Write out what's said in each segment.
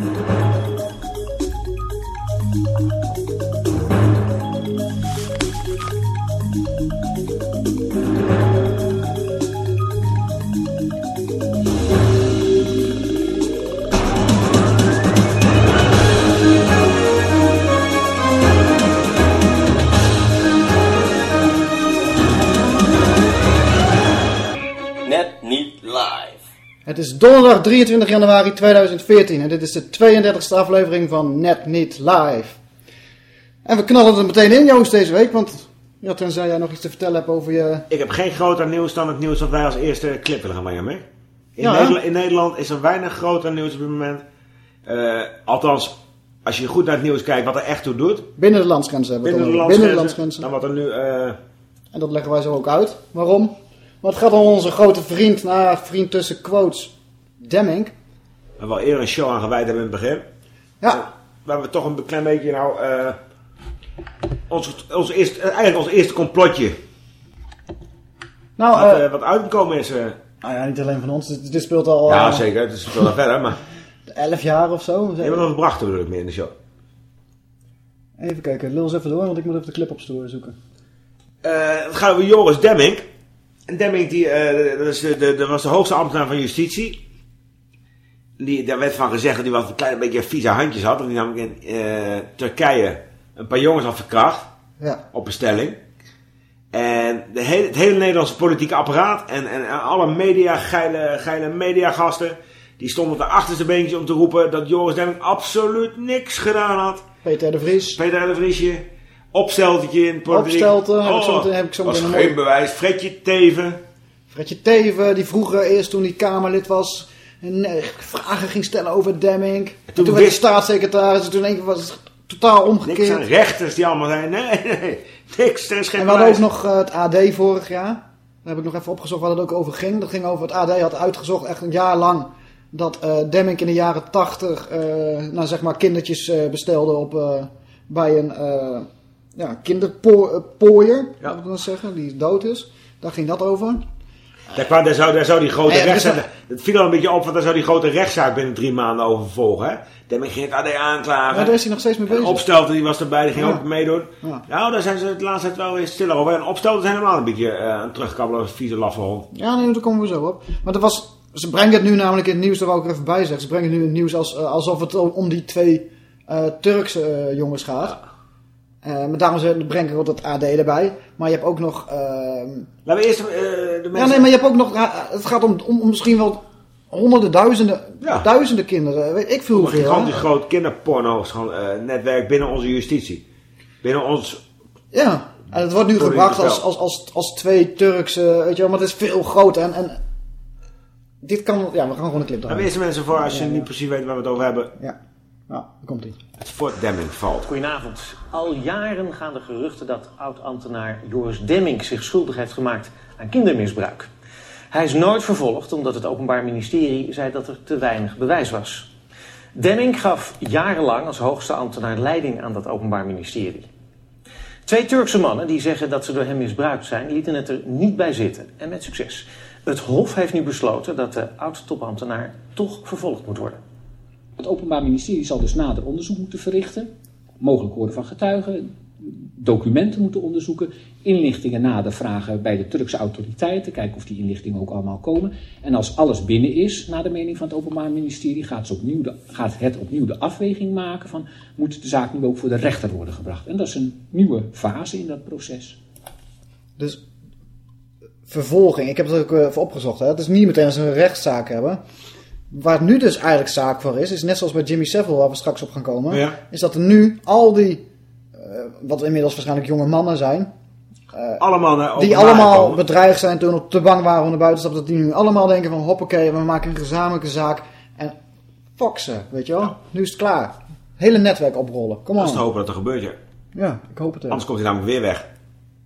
Net is donderdag 23 januari 2014 en dit is de 32e aflevering van Net Niet Live. En we knallen er meteen in, Joost, deze week, want ja, tenzij jij nog iets te vertellen hebt over je... Ik heb geen groter nieuws dan het nieuws dat wij als eerste clip willen gaan brengen mee. In, Ja? Nederland, in Nederland is er weinig groter nieuws op dit moment. Eh, althans, als je goed naar het nieuws kijkt wat er echt toe doet. Binnen de landsgrenzen hebben we Binnen de. Binnen de landsgrenzen. Dan wat er nu... eh, En dat leggen wij zo ook uit. Waarom? Want het gaat om onze grote vriend, nou vriend tussen quotes, Demming. waar we al eerder een show aan gewijd hebben in het begin. Ja, Waar we toch een klein beetje nou... eh ons, ons eerste, eh, eigenlijk ons eerste complotje. nou, wat, eh, wat uitgekomen is. nou ja, niet alleen van ons, dit, dit speelt al ja, zeker. Het is wel naar verder. Maar 11 jaar of zo. we hebben nog gebracht bedoel ik meer in de show. Even kijken, lul eens even door, want ik moet even de clip opstoren zoeken. Eh, het gaat over Joris Demming. En Demming die, eh, dat, is de, de, dat was de hoogste ambtenaar van justitie. Die, daar werd van gezegd dat hij wat een klein beetje vieze handjes had. Dat hij namelijk in eh, Turkije een paar jongens had verkracht. Ja, Op bestelling. En de hele, het hele Nederlandse politieke apparaat en, en alle media, geile, geile mediagasten... die stonden op de achterste beentje om te roepen dat Joris Demming absoluut niks gedaan had. Peter de Vries. Peter de Vriesje. Opsteltje in het politiek. Opstelten, heb ik zo meteen- heb ik zo was meteen een geen bewijs. Fredje Teven. Fredje Teven, die vroeger eerst toen hij Kamerlid was, en, vragen ging stellen over Demming. En toen, werd de staatssecretaris, en toen één keer was het totaal Niks aan omgekeerd. rechters die allemaal zeiden, nee, nee, niks, er is geen En we hadden ook nog eh, het AD vorig jaar. Daar heb ik nog even opgezocht waar het ook over ging. Dat ging over, het AD had uitgezocht, echt een jaar lang, dat eh Demming in de jaren tachtig, eh nou zeg maar, kindertjes eh, bestelde op, eh, bij een eh ja, kinderpooier, Ja. laten we dat zeggen, die dood is. Daar ging dat over. Daar, kwam, daar, zou, daar zou die grote Ja, ja, rechtszaak, dus het viel al een beetje op, want daar zou die grote rechtszaak binnen drie maanden over vervolgen. Hè? Demming ging het AD aanklagen. Maar daar is hij nog steeds mee bezig. Opstelten die was erbij, die ging Ja. ook meedoen. Ja. Nou, daar zijn ze het laatste tijd wel weer stiller over. En Opstelten zijn helemaal een beetje uh, een terugkabbelen vieze laffe hond. Ja, nee, daar komen we zo op. Maar er was, ze brengen het nu namelijk in het nieuws, daar wou ik er even bij zeggen. Ze brengen het nu in het nieuws als, eh, alsof het om die twee eh, Turkse jongens gaat. Eh, maar daarom brengen we ook dat AD erbij. Maar je hebt ook nog... ehm, Laten we eerst eh, de mensen... Ja, nee, maar je hebt ook nog... ja, het gaat om, om, om misschien wel honderden, duizenden, Ja. duizenden kinderen. Weet ik veel Een hoeveel. gigantisch hè? groot kinderporno-netwerk binnen onze justitie. Binnen ons... Ja, en het wordt nu gebracht als, als, als, als twee Turkse... Weet je wel, maar het is veel groter. En, en dit kan... Ja, we gaan gewoon een clip Laten we eerst mensen voor, als je niet precies weet waar we het over hebben. Ja, nou, daar komt ie. Het Fort Demming valt. Goedenavond. Al jaren gaan de geruchten dat oud-ambtenaar Joris Demming zich schuldig heeft gemaakt aan kindermisbruik. Hij is nooit vervolgd omdat het Openbaar Ministerie zei dat er te weinig bewijs was. Demming gaf jarenlang als hoogste ambtenaar leiding aan dat Openbaar Ministerie. Twee Turkse mannen die zeggen dat ze door hem misbruikt zijn, lieten het er niet bij zitten. En met succes. Het Hof heeft nu besloten dat de oud-topambtenaar toch vervolgd moet worden. Het Openbaar Ministerie zal dus nader onderzoek moeten verrichten, mogelijk horen van getuigen, documenten moeten onderzoeken, inlichtingen nader vragen bij de Turkse autoriteiten, kijken of die inlichtingen ook allemaal komen. En als alles binnen is, naar de mening van het Openbaar Ministerie, gaat, opnieuw de, gaat het opnieuw de afweging maken van moet de zaak nu ook voor de rechter worden gebracht. En dat is een nieuwe fase in dat proces. Dus vervolging, ik heb het ook eh, even opgezocht. Hè. Het is niet meteen als een rechtszaak hebben. Waar het nu dus eigenlijk zaak voor is, is net zoals bij Jimmy Savile, waar we straks op gaan komen. Ja. Is dat er nu al die, eh, wat inmiddels waarschijnlijk jonge mannen zijn, Allemaal naar die allemaal komen. bedreigd zijn toen op te bang waren om naar buiten te stappen, dat die nu allemaal denken van hoppakee, we maken een gezamenlijke zaak. En fuck ze, weet je wel. Nu is het klaar. Hele netwerk oprollen. Kom Dat is te hopen dat er gebeurt, ja. Ja, ik hoop het wel. Anders komt hij namelijk weer weg.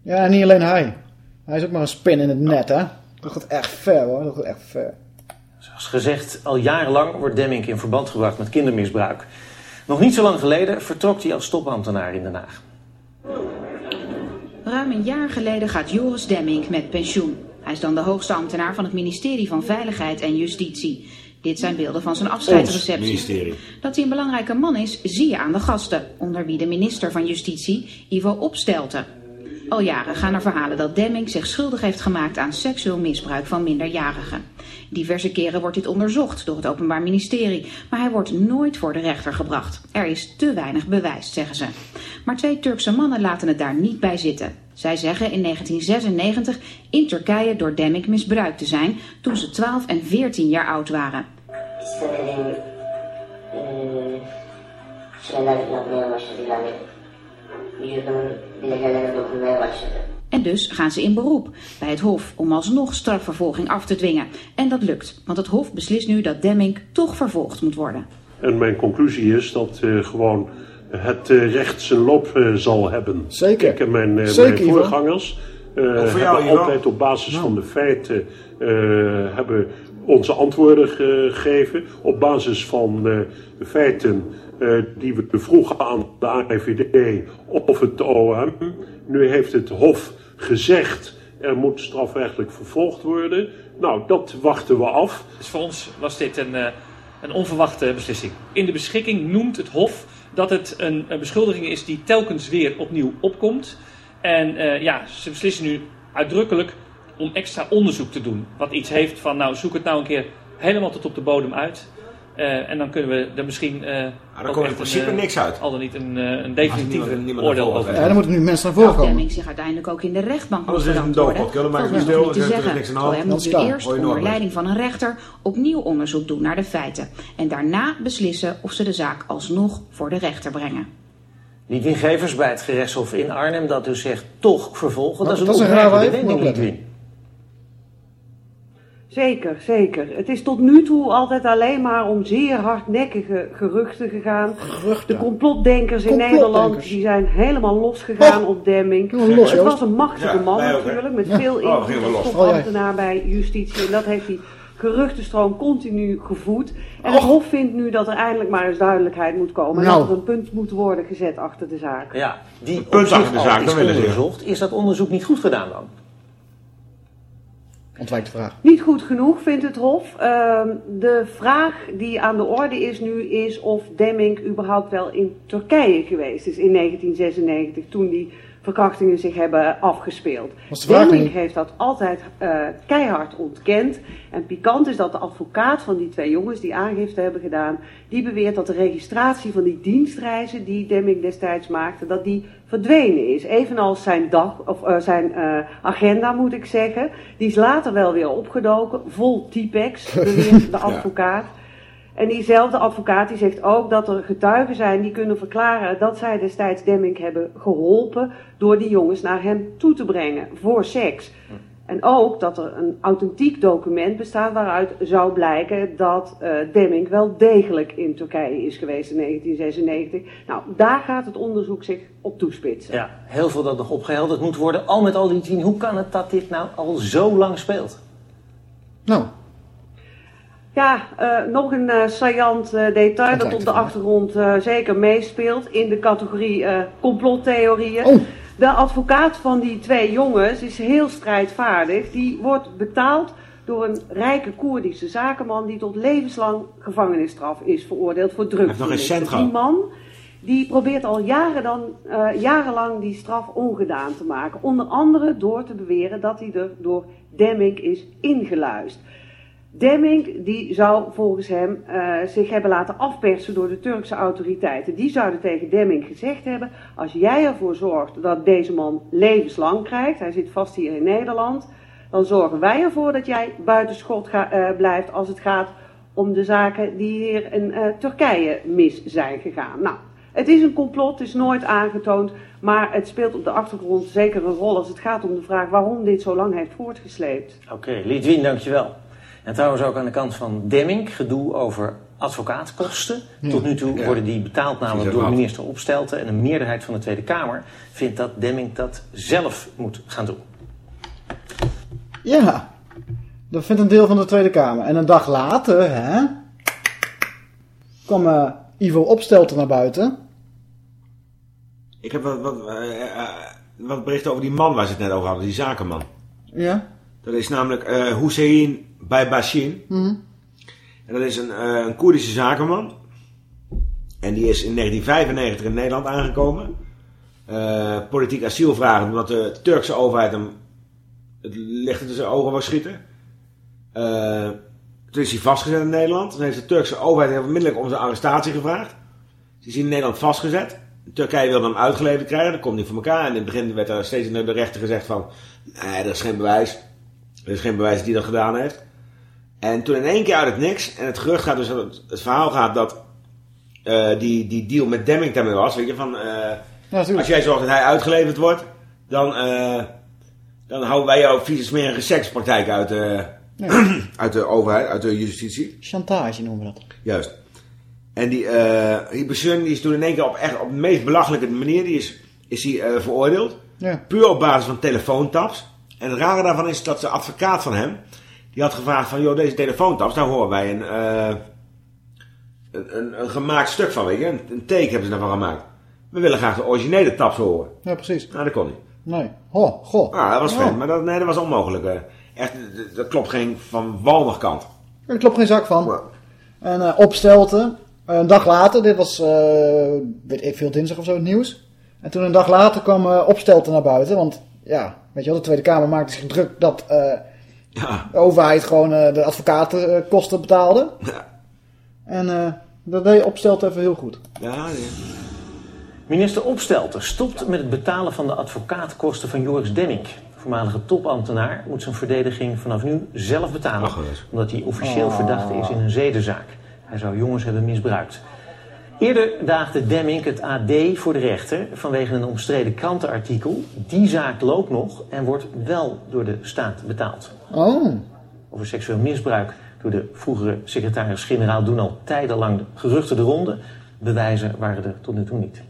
Ja, en niet alleen hij. Hij is ook maar een spin in het net, hè. Dat gaat echt ver, hoor. Dat gaat echt ver. Zoals gezegd, al jarenlang wordt Demming in verband gebracht met kindermisbruik. Nog niet zo lang geleden vertrok hij als topambtenaar in Den Haag. Ruim een jaar geleden gaat Joris Demming met pensioen. Hij is dan de hoogste ambtenaar van het ministerie van Veiligheid en Justitie. Dit zijn beelden van zijn afscheidsreceptie. Dat hij een belangrijke man is, zie je aan de gasten, onder wie de minister van Justitie, Ivo Opstelten. Al jaren gaan er verhalen dat Demming zich schuldig heeft gemaakt aan seksueel misbruik van minderjarigen. Diverse keren wordt dit onderzocht door het Openbaar Ministerie, maar hij wordt nooit voor de rechter gebracht. Er is te weinig bewijs, zeggen ze. Maar twee Turkse mannen laten het daar niet bij zitten. Zij zeggen in 1996 in Turkije door Demming misbruikt te zijn toen ze 12 en 14 jaar oud waren. En dus gaan ze in beroep bij het Hof om alsnog strafvervolging af te dwingen. En dat lukt, want het Hof beslist nu dat Demming toch vervolgd moet worden. En mijn conclusie is dat eh, gewoon het eh, recht zijn loop eh, zal hebben. Zeker. Ik en mijn, eh, Zeker, mijn voorgangers eh, jou, hebben altijd op basis van de feiten eh, hebben onze antwoorden gegeven. Op basis van eh, de feiten die we vroegen aan de AIVD of het OM. Nu heeft het Hof gezegd er moet strafrechtelijk vervolgd worden. Nou, dat wachten we af. Dus voor ons was dit een, eh, een onverwachte beslissing. In de beschikking noemt het Hof dat het een, een beschuldiging is die telkens weer opnieuw opkomt. En eh, ja, ze beslissen nu uitdrukkelijk om extra onderzoek te doen. Wat iets heeft van, nou zoek het nou een keer helemaal tot op de bodem uit. Eh, en dan kunnen we er misschien eh daar ook komt in principe een, eh, niks uit. Al dan niet een, eh, een definitief oordeel over. Ja, dan moeten nu mensen naar voren komen. Demming zich uiteindelijk ook in de rechtbank moet Anders is het een doofpot. Kunnen we maar even stil, te er is zeggen. niks aan de hand. Dat moet nu klaar. eerst onder leiding van een rechter opnieuw onderzoek doen naar de feiten. En daarna beslissen of ze de zaak alsnog voor de rechter brengen. Lidwin Gevers bij het gerechtshof in Arnhem dat dus zegt toch vervolgen. Dat is een dat is een raar Zeker, zeker. Het is tot nu toe altijd alleen maar om zeer hardnekkige geruchten gegaan. De complotdenkers in Complotdenkers. Nederland die zijn helemaal losgegaan Oh. op Demming. Los, het was een machtige Ja, man ook, natuurlijk, met Ja. veel Oh, invloed als los. topambtenaar bij justitie. En dat heeft die geruchtenstroom continu gevoed. En het. Hof vindt nu dat er eindelijk maar eens duidelijkheid moet komen. En Nou. dat er een punt moet worden gezet achter de zaak. Ja, die punt achter de zaak, is dat willen ze. Is dat onderzoek niet goed gedaan dan? Ontwijk de vraag. Niet goed genoeg, vindt het Hof. Ehm, de vraag die aan de orde is nu is of Demming überhaupt wel in Turkije geweest is in 1996, toen die verkrachtingen zich hebben afgespeeld. Demming heeft dat altijd eh, keihard ontkend. En pikant is dat de advocaat van die twee jongens die aangifte hebben gedaan, die beweert dat de registratie van die dienstreizen die Demming destijds maakte, dat die verdwenen is. Evenals zijn, dag, of, eh, zijn eh, agenda, moet ik zeggen. Die is later wel weer opgedoken, vol T-Pex, beweert de advocaat. En diezelfde advocaat die zegt ook dat er getuigen zijn die kunnen verklaren dat zij destijds Demming hebben geholpen door die jongens naar hem toe te brengen voor seks. En ook dat er een authentiek document bestaat waaruit zou blijken dat eh Demming wel degelijk in Turkije is geweest in 1996. Nou, daar gaat het onderzoek zich op toespitsen. Ja, heel veel dat nog opgehelderd moet worden. Al met al, Lidwin, hoe kan het dat dit nou al zo lang speelt? Nou, Ja, eh, nog een eh saillant eh, detail dat op de achtergrond eh, zeker meespeelt in de categorie eh, complottheorieën. Oh. De advocaat van die twee jongens is heel strijdvaardig. Die wordt betaald door een rijke Koerdische zakenman die tot levenslang gevangenisstraf is veroordeeld voor cent Die man die probeert al jaren dan, eh, jarenlang die straf ongedaan te maken. Onder andere door te beweren dat hij er door Demming is ingeluist. Demming die zou volgens hem eh, zich hebben laten afpersen door de Turkse autoriteiten. Die zouden tegen Demming gezegd hebben: als jij ervoor zorgt dat deze man levenslang krijgt, hij zit vast hier in Nederland, dan zorgen wij ervoor dat jij buitenschot ga, eh, blijft als het gaat om de zaken die hier in eh, Turkije mis zijn gegaan. Nou, het is een complot, het is nooit aangetoond, maar het speelt op de achtergrond zeker een rol als het gaat om de vraag waarom dit zo lang heeft voortgesleept. Oké, Lidwin, dankjewel. En trouwens ook aan de kant van Demming, gedoe over advocaatkosten. Tot nu toe Ja. worden die betaald namelijk door minister Opstelten. En een meerderheid van de Tweede Kamer vindt dat Demming dat zelf moet gaan doen. ja. Dat vindt een deel van de Tweede Kamer. En een dag later, hè, kwam eh, Ivo Opstelten naar buiten. Ik heb wat, wat, wat berichten over die man waar ze het net over hadden, die zakenman. Ja. Dat is namelijk eh Hussein Baybashin. Mhm. En dat is een, eh, een Koerdische zakenman. En die is in 1995 in Nederland aangekomen. Eh, politiek asiel vragen omdat de Turkse overheid hem het licht tussen zijn ogen wou schieten. Eh, toen is hij vastgezet in Nederland. Toen heeft de Turkse overheid heel onmiddellijk om zijn arrestatie gevraagd. Die is in Nederland vastgezet. Turkije wilde hem uitgeleverd krijgen, dat komt niet voor elkaar. En in het begin werd er steeds naar de rechter gezegd van... Nee, er is geen bewijs. Er is geen bewijs dat hij dat gedaan heeft. En toen in één keer uit het niks... En het gerucht gaat dus... Het, het verhaal gaat dat... eh, die, die deal met Demming daarmee was. Weet je, van... eh, Ja, als jij zorgt dat hij uitgeleverd wordt... Dan, eh, dan houden wij jouw vieze smerige sekspraktijk uit, eh, uit de overheid, uit de justitie. Chantage noemen we dat. Juist. En die Hibersun, die is toen in één keer op, echt op de meest belachelijke manier die is, is hij, eh, veroordeeld. Ja. Puur op basis van telefoontaps. En het rare daarvan is dat de advocaat van hem, die had gevraagd van, joh, deze telefoontaps, daar horen wij een, eh, een, een, een gemaakt stuk van, weet je. Een, een take hebben ze daarvan gemaakt. We willen graag de originele taps horen. Ja, precies. Nou, dat kon niet. Nee. Goh, goh. Ah, dat was vreemd, maar dat, nee, dat was onmogelijk. eh. Echt, dat- klopt geen van Walmer kant. Er klopt geen zak van. En eh opstelten. Een dag later, dit was, weet ik veel, dinsdag of zo het nieuws. En toen een dag later kwam opstelten naar buiten. Want ja, weet je wel, de Tweede Kamer maakte zich druk dat Ja. de overheid gewoon eh, de advocatenkosten betaalde. Ja. En eh, dat deed opstelten even heel goed. Ja. Minister Opstelten stopt met het betalen van de advocaatkosten van Joris Demming. De voormalige topambtenaar moet zijn verdediging vanaf nu zelf betalen. Ach. Omdat hij officieel Oh. verdachte is in een zedenzaak. Hij zou jongens hebben misbruikt. Eerder daagde Demming het AD voor de rechter vanwege een omstreden krantenartikel. Die zaak loopt nog en wordt wel door de staat betaald. Oh, Over seksueel misbruik door de vroegere secretaris-generaal doen al tijdenlang de geruchten de ronde. Bewijzen waren er tot nu toe niet.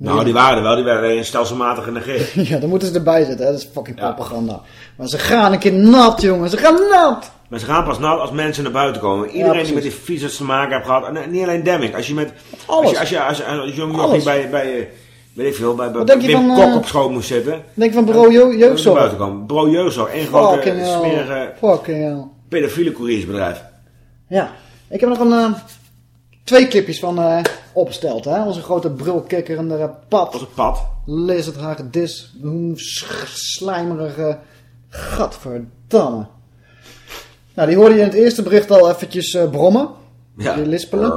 Nou, die waren er wel, die werden alleen stelselmatig genegeerd. ja, dan moeten ze erbij zitten. Hè? Dat is fucking Ja. propaganda. Maar ze gaan een keer nat, jongen. Ze gaan nat. Maar ze gaan pas nat als mensen naar buiten komen. Iedereen die met die visus te maken heeft gehad. En niet alleen Demming. Als je met... Als je, als je, als je, als bij, bij, eh, weet ik veel, bij, bij Wim van, Kok eh, op schoot moest zitten. Denk van je je naar jeugdzorg. buiten komen. Bureau jeugdzorg. Één grote smerige Fucking hell. pedofiele couriersbedrijf. Ja, ik heb nog een, eh, twee clipjes van opgesteld. Hè? Onze grote brulkikker en de Dat pad. was het pad. Lizard, hagedis, hoe slijmerige... Gadverdamme. Nou, die hoorde je in het eerste bericht al eventjes eh, brommen. Ja. Die lispelen.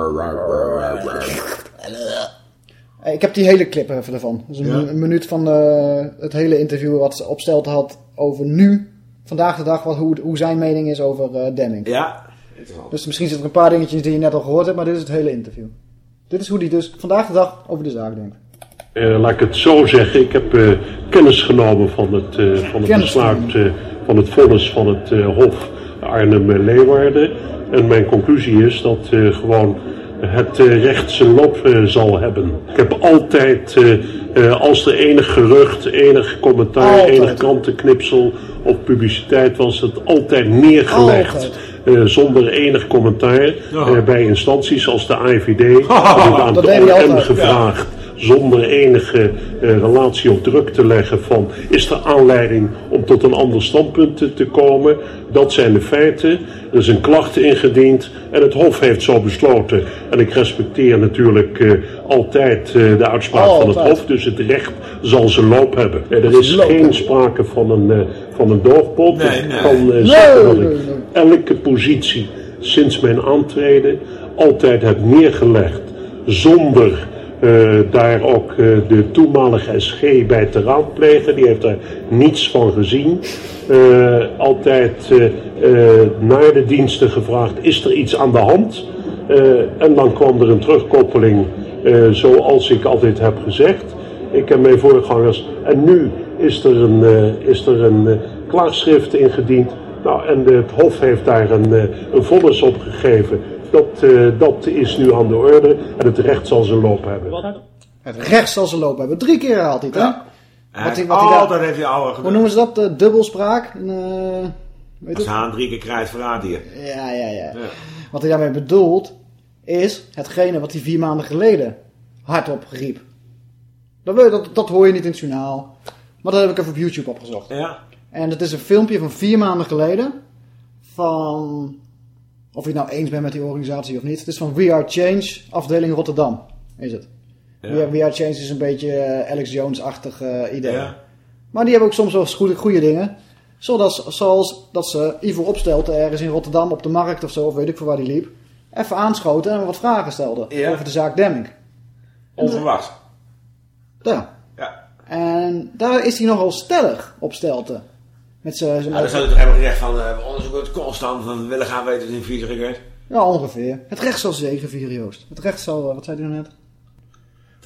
Eh, Ik heb die hele clip even ervan. Dat is een, Ja. mi- een minuut van eh, het hele interview wat ze opsteld had over nu, vandaag de dag, wat, hoe, hoe zijn mening is over eh Demming. Ja. Interessant. Dus misschien zitten er een paar dingetjes die je net al gehoord hebt, maar dit is het hele interview. Dit is hoe hij dus vandaag de dag over de zaak denkt. Eh, laat ik het zo zeggen, ik heb eh, kennis genomen van het, eh, van het besluit van het vonnis van het Hof Arnhem-Leeuwarden. En mijn conclusie is dat gewoon het recht zijn loop zal hebben. Ik heb altijd, als er enig gerucht, enig commentaar, Altijd. enig krantenknipsel of publiciteit was, het altijd neergelegd. Altijd. Eh, zonder enig commentaar Ja. eh, bij instanties als de AIVD. heb ik aan Dat altijd. Zonder enige eh, relatie of druk te leggen van is er aanleiding om tot een ander standpunt te, te komen. Dat zijn de feiten. Er is een klacht ingediend en het Hof heeft zo besloten. En ik respecteer natuurlijk eh, altijd eh, de uitspraak van het. Hof, dus het recht zal zijn loop hebben. Er is Loop geen sprake van een, eh, van een doofpot. Nee, ik kan zeggen dat ik elke positie sinds mijn aantreden altijd heb neergelegd zonder eh, daar ook eh, de toenmalige SG bij te raadplegen. Die heeft daar niets van gezien. Eh, altijd naar de diensten gevraagd, is er iets aan de hand? En dan kwam er een terugkoppeling zoals ik altijd heb gezegd. Ik heb mijn voorgangers. En nu is er een, is er een klaagschrift ingediend. Nou, en het Hof heeft daar een, een vonnis op gegeven. Dat, eh, dat is nu aan de orde en het recht zal zijn loop hebben. Het recht zal ze lopen hebben. Drie keer herhaalt hij het, hè? Ja. Wat Wat hij- wat hij daar- altijd heeft hij oude Hoe gedaan. noemen ze dat? Eh, dubbelspraak? Eh, weet Als? Haan drie keer krijgt, verraadt hij je. Ja, ja, ja, Ja. Wat hij daarmee bedoelt, is hetgene wat hij vier maanden geleden hardop riep. Dat, dat, dat hoor je niet in het journaal. Maar dat heb ik even op YouTube opgezocht. Ja. En het is een filmpje van vier maanden geleden. Van Of je het nou eens bent met die organisatie of niet. Het is van We Are Change, afdeling Rotterdam. Is het. Ja. We, Are, We Are Change is een beetje eh, Alex Jones-achtig eh, idee. Ja. Maar die hebben ook soms wel eens goede, goede dingen. Zoals, zoals dat ze Ivo Opstelten ergens in Rotterdam op de markt of zo, of weet ik voor waar die liep. Even aanschoten en wat vragen stelden Ja. over de zaak Demming. Onverwacht. Ja. Ja. En daar is hij nogal stellig op Stelten. Met zijn... Nou, dan zou je toch hebben gezegd van, eh, we onderzoeken het constant, van we willen gaan weten wat in vies gebeurt. Ja, ongeveer. Het recht zal zegenvieren, Joost. Het recht zal... eh, Wat zei hij nou net?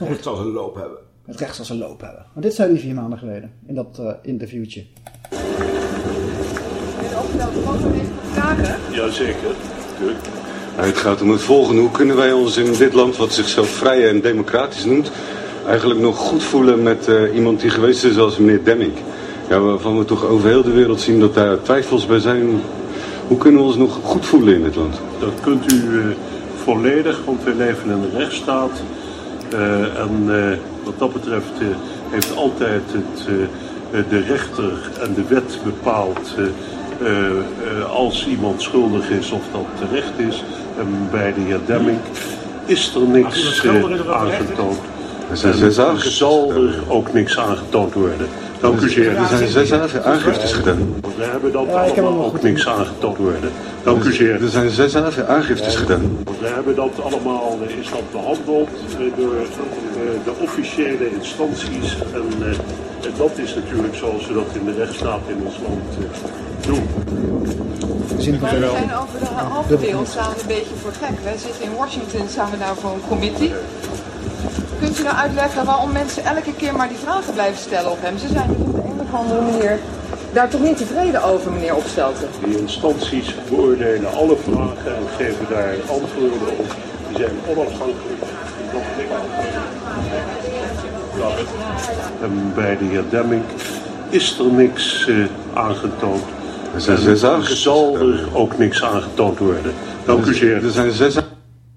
Het zal zijn loop hebben. Het recht zal zijn loop hebben. Maar dit zei hij vier maanden geleden. In dat eh, interviewtje. Jazeker. Tuurlijk. Nou, Het gaat om het volgende. Hoe kunnen wij ons in dit land, wat zichzelf vrij en democratisch noemt, eigenlijk nog goed voelen met eh, iemand die geweest is als meneer Demming? Ja, waarvan we toch over heel de wereld zien dat daar twijfels bij zijn. Hoe kunnen we ons nog goed voelen in dit land? Dat kunt u eh, volledig, want wij leven in een rechtsstaat. Eh, en eh, wat dat betreft eh, heeft altijd het, de rechter en de wet bepaald eh, eh, eh, als iemand schuldig is of dat terecht is. En bij de heer Demming is er niks aangetoond. Er zal er ook niks aangetoond worden. Dank u zeer. Er zijn zes aangiftes gedaan. We hebben dat Ja, allemaal ook niks aangetoond worden. Dank u zeer. Er zijn zes aangiftes gedaan. We hebben dat allemaal, is dat behandeld eh, door eh, de officiële instanties. En eh, en dat is natuurlijk zoals we dat in de rechtsstaat in ons land doen. Maar we zijn over de halve wereld staan we een beetje voor gek. Wij zitten in Washington, we daar voor een committee. Kunt u nou uitleggen waarom mensen elke keer maar die vragen blijven stellen op hem? Ze zijn dus op de een of andere manier daar toch niet tevreden over, meneer Opstelten? Die instanties beoordelen alle vragen en geven daar antwoorden op. Die zijn onafhankelijk. En bij de heer Demming is er niks eh, aangetoond. Er zijn En zes er aangiftes zal er ook niks aangetoond worden. Dank u zeer. Er zijn zes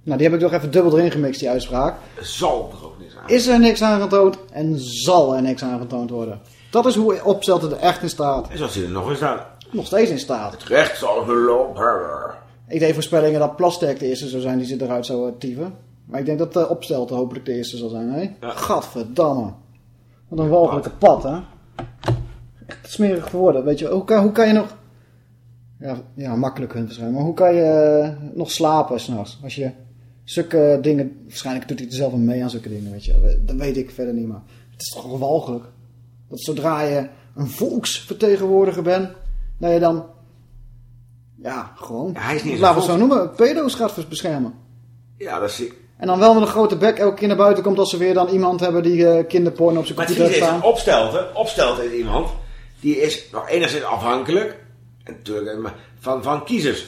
Nou, die heb ik toch even dubbel erin gemixt, die uitspraak. Zal er ook. Is er niks aangetoond en zal er niks aangetoond worden. Dat is hoe Opstelten er echt in staat. En zoals hij er nog in staat. Nog steeds in staat. Het recht zal hebben. Ik deed voorspellingen dat Plastek de eerste zou zijn die zich eruit zou eh, tieven. Maar ik denk dat uh, Opstelten hopelijk de eerste zal zijn, hè? Ja. Gadverdamme. Wat een walgelijke pad, hè? Echt smerig geworden, weet je. Hoe kan, hoe kan je nog... Ja, ja makkelijk kunt waarschijnlijk. Maar hoe kan je eh, nog slapen s'nachts? Als je zulke dingen... Waarschijnlijk doet hij er zelf mee aan zulke dingen, weet je. Dat weet ik verder niet, maar... Het is toch walgelijk. Dat zodra je een volksvertegenwoordiger bent... Dat je dan... Ja, gewoon... Ja, hij is niet laten we het zo noemen. Pedo's gaat beschermen. Ja, dat zie En dan wel met een grote bek elke keer naar buiten komt als ze weer dan iemand hebben die eh, kinderporno op zijn Maar computer is, staan. opstelten, opstelten is iemand die is nog enigszins afhankelijk en natuurlijk, maar van, van kiezers.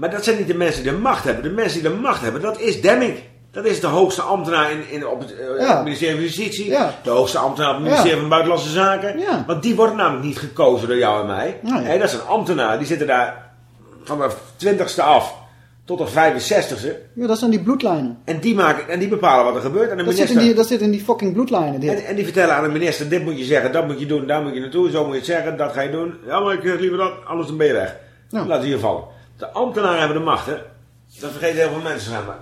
Maar dat zijn niet de mensen die de macht hebben. De mensen die de macht hebben, dat is Demming. Dat is de hoogste ambtenaar in, in, op het eh, Ja. ministerie van Justitie. Ja. De hoogste ambtenaar op het ministerie Ja. van Buitenlandse Zaken. Want die worden namelijk niet gekozen door jou en mij. Nee. Dat is een ambtenaar. Die zitten daar van de twintigste af tot de 65ste. Ja, dat zijn die bloedlijnen. En die, maken, en die bepalen wat er gebeurt. En de Dat zit, minister... in die, dat zit in die fucking bloedlijnen. Dit. En, en die vertellen aan de minister, dit moet je zeggen, dat moet je doen, daar moet je naartoe, zo moet je het zeggen, dat ga je doen. Ja, maar ik liever dat, anders dan ben je weg. Laat hier vallen. De ambtenaren hebben de macht, hè. Dat vergeten heel veel mensen, zeg maar.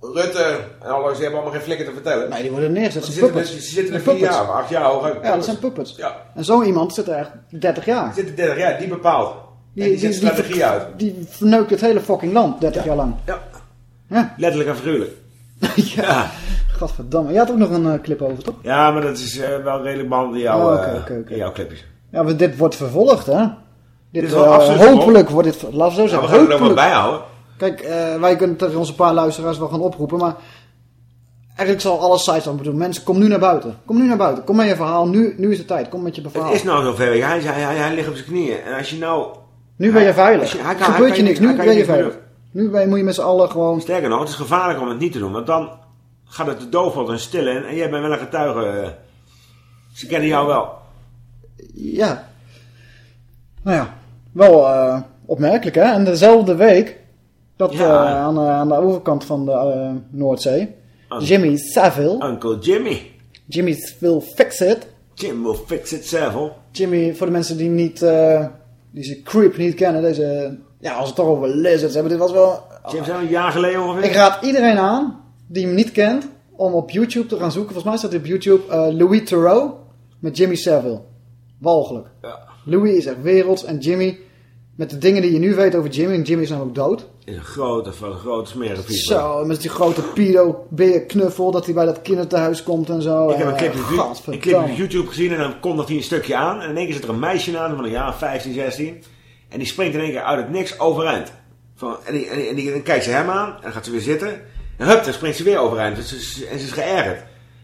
Rutte en alles, die hebben allemaal geen flikker te vertellen. Nee, die worden neergezet. Ze zitten, ze zitten er vier jaar, acht jaar hooguit. Ja, dat zijn puppets. Ja, En zo iemand zit er echt 30 jaar. ze zitten 30 jaar, die bepaalt. Die, en die zet strategie uit. die verneukt het hele fucking land 30 jaar lang. Ja, Ja. letterlijk en figuurlijk. ja. Ja. Gadverdamme. Je had ook nog een eh, clip over, toch? ja, maar dat is eh, wel redelijk behandeld in jouw, Oh, eh, in jouw clipjes. Ja, maar dit wordt vervolgd, hè? Dit, is wel eh, absoluut hopelijk wordt dit, laten we zo zeggen, we gaan er ook wel hopelijk. bijhouden. Kijk, eh, wij kunnen tegen onze paar luisteraars wel gaan oproepen, maar eigenlijk zal alle sites dan bedoelen. Mensen, kom nu naar buiten. Kom nu naar buiten. Kom met je verhaal. Nu, nu is de tijd. Kom met je verhaal. Het is nou zover. Hij, hij, hij, hij ligt op zijn knieën. En als je nou... nu ben je veilig. je- hij kan- Gebeurt kan je niks. Nu ben je veilig. Nu ben je, moet je met z'n allen gewoon... Sterker nog, het is gevaarlijk om het niet te doen. Want dan gaat het de doofpot en stil in. En jij bent wel een getuige. eh. Ze kennen jou wel. Ja. Nou ja, wel eh, opmerkelijk, hè? En dezelfde week dat Ja. eh, aan, eh, aan de overkant van de Noordzee... Jimmy Savile. Uncle Jimmy. Jimmy will fix it. Jim will fix it, Savile. Jimmy, voor de mensen die niet, eh deze creep niet kennen, deze Ja, als we het toch over lizards hebben, dit was wel... James Allen, een jaar geleden ongeveer. Ik raad iedereen aan, die hem niet kent, om op YouTube te gaan zoeken. Volgens mij staat hij op YouTube Louis Theroux met Jimmy Savile. Walgelijk. Ja. Louis is echt werelds en Jimmy, met de dingen die je nu weet over Jimmy, en Jimmy is namelijk dood. Is een grote, van een grote smerige. Zo, met die grote pedo knuffel dat hij bij dat kinderthuis komt en zo. Ik heb een clipje, op een YouTube gezien en dan kondigt hij een stukje aan. En in één keer zit er een meisje aan van een jaar 15, 16. En die springt in één keer uit het niks overeind. Van, en, die, en, die, en die- dan kijkt ze hem aan en dan gaat ze weer zitten. En hup, dan springt ze weer overeind. Dus ze- en ze is geërgerd.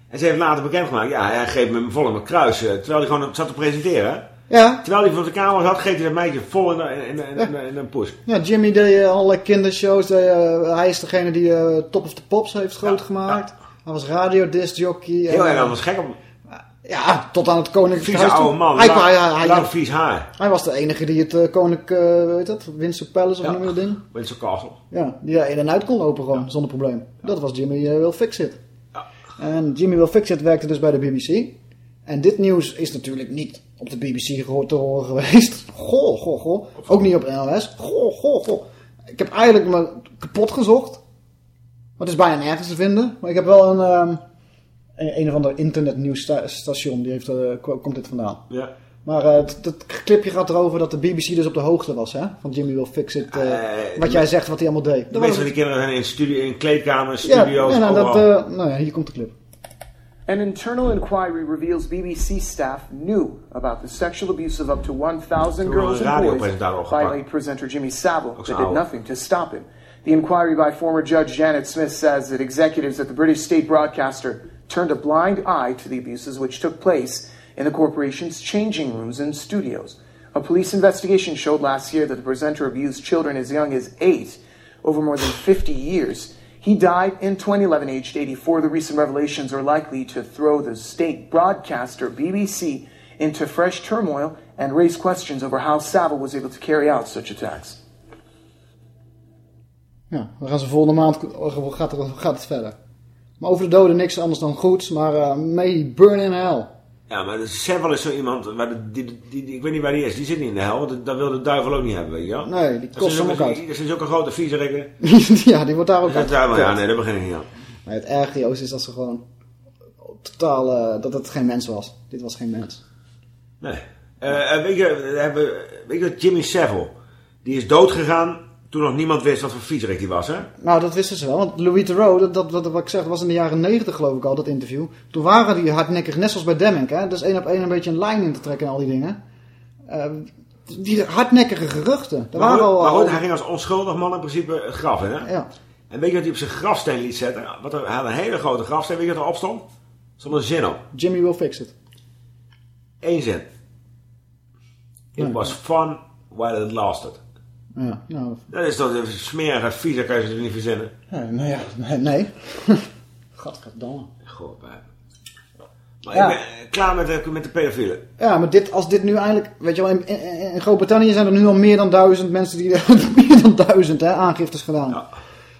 En ze heeft later bekendgemaakt, ja, hij geeft me hem vol in mijn kruis. Terwijl hij gewoon zat te presenteren. Ja, Terwijl hij voor de camera zat, geeft hij dat meisje vol in, in, in, in, een push. ja, Jimmy deed eh, allerlei kindershows. deed, eh, hij is degene die eh, Top of the Pops heeft groot gemaakt. Hij was radiodiscjockey. Heel erg, anders gek op Ja, tot aan het koninklijk vieze oude man. Hij, lang, hij, hij, lang vies haar. hij was de enige die het uh, koninklijk, eh, weet het, Windsor Palace of Ja. noem je dat ding? Windsor Castle. Ja, die daar in en uit kon lopen gewoon, zonder probleem. Dat was Jimmy uh, Will Fix It. En Jimmy Will Fix It werkte dus bij de BBC. En dit nieuws is natuurlijk niet op de BBC gehoord te horen geweest. Goh, goh, goh. Ook niet op NOS. Goh, goh, goh. Ik heb eigenlijk me kapot gezocht. Maar het is bijna nergens te vinden. Maar ik heb wel een, ehm, een, een of ander internetnieuwsstation. Die heeft, eh, ko- komt dit vandaan. Ja. Maar het, het clipje gaat erover dat de BBC dus op de hoogte was, hè? Van Jimmy Will Fix It. eh, wat jij zegt, wat hij allemaal deed. De Dat meeste van die kinderen zijn in, studio, in kleedkamers, studio's, ja, nou, dat, eh, nou ja, hier komt de clip. An internal inquiry reveals BBC staff knew about the sexual abuse of up to 1,000 girls and boys by late presenter Jimmy Savile, but did nothing to stop him. The inquiry by former Judge Janet Smith says that executives at the British state broadcaster turned a blind eye to the abuses which took place in the corporation's changing rooms and studios. A police investigation showed last year that the presenter abused children as young as eight over more than 50 years. He died in 2011, aged 84. The recent revelations are likely to throw the state broadcaster BBC into fresh turmoil and raise questions over how Savile was able to carry out such attacks. Ja, dan gaan ze volgende maand gaat, er, gaat het verder. Maar over de doden niks anders dan goeds, maar eh may burn in hell. Ja, maar Seville is zo iemand, waar de, die, die, die- ik weet niet waar die is, die zit niet in de hel, want dat wil de duivel ook niet hebben, weet je wel? Nee, die kost hem ook uit. Dat zijn zulke grote viezerekken. ja, die wordt daar ook uit. duivel, ja, nee, daar begin ik niet aan. Maar het erge, Joost, is dat ze gewoon totaal, eh, dat het geen mens was. Dit was geen mens. Nee. Eh, eh, weet, je, we hebben, weet je wat, Jimmy Savile, die is dood gegaan toen nog niemand wist wat voor viezerik die was, hè? Nou, dat wisten ze wel. Want Louis Theroux, dat, dat, wat, wat ik zeg, dat was in de jaren negentig geloof ik al, dat interview. Toen waren die hardnekkig, net zoals bij Demmink, hè. Dus één op één een beetje een lijn in te trekken en al die dingen. Eh, die hardnekkige geruchten. Er Maar waren goed, al... maar goed, al- hij ging als onschuldig man in principe het graf in, hè? Ja. En weet je wat hij op zijn grafsteen liet zetten? Wat er, hij had een hele grote grafsteen, weet je wat erop stond? Stond een zin op. Jimmy will fix it. Eén zin. It was fun while it lasted. Ja, nou, Dat is toch een smerige, vieze, kan je ze niet verzinnen. ja, nou ja, nee. nee. Gadverdamme. God, bij. Maar Ja. ik ben eh, klaar met de, met de pedofielen. Ja, maar dit, als dit nu eindelijk... Weet je wel, in, in, in Groot-Brittannië zijn er nu al meer dan duizend mensen die... meer dan duizend, hè, aangiftes gedaan. Ja.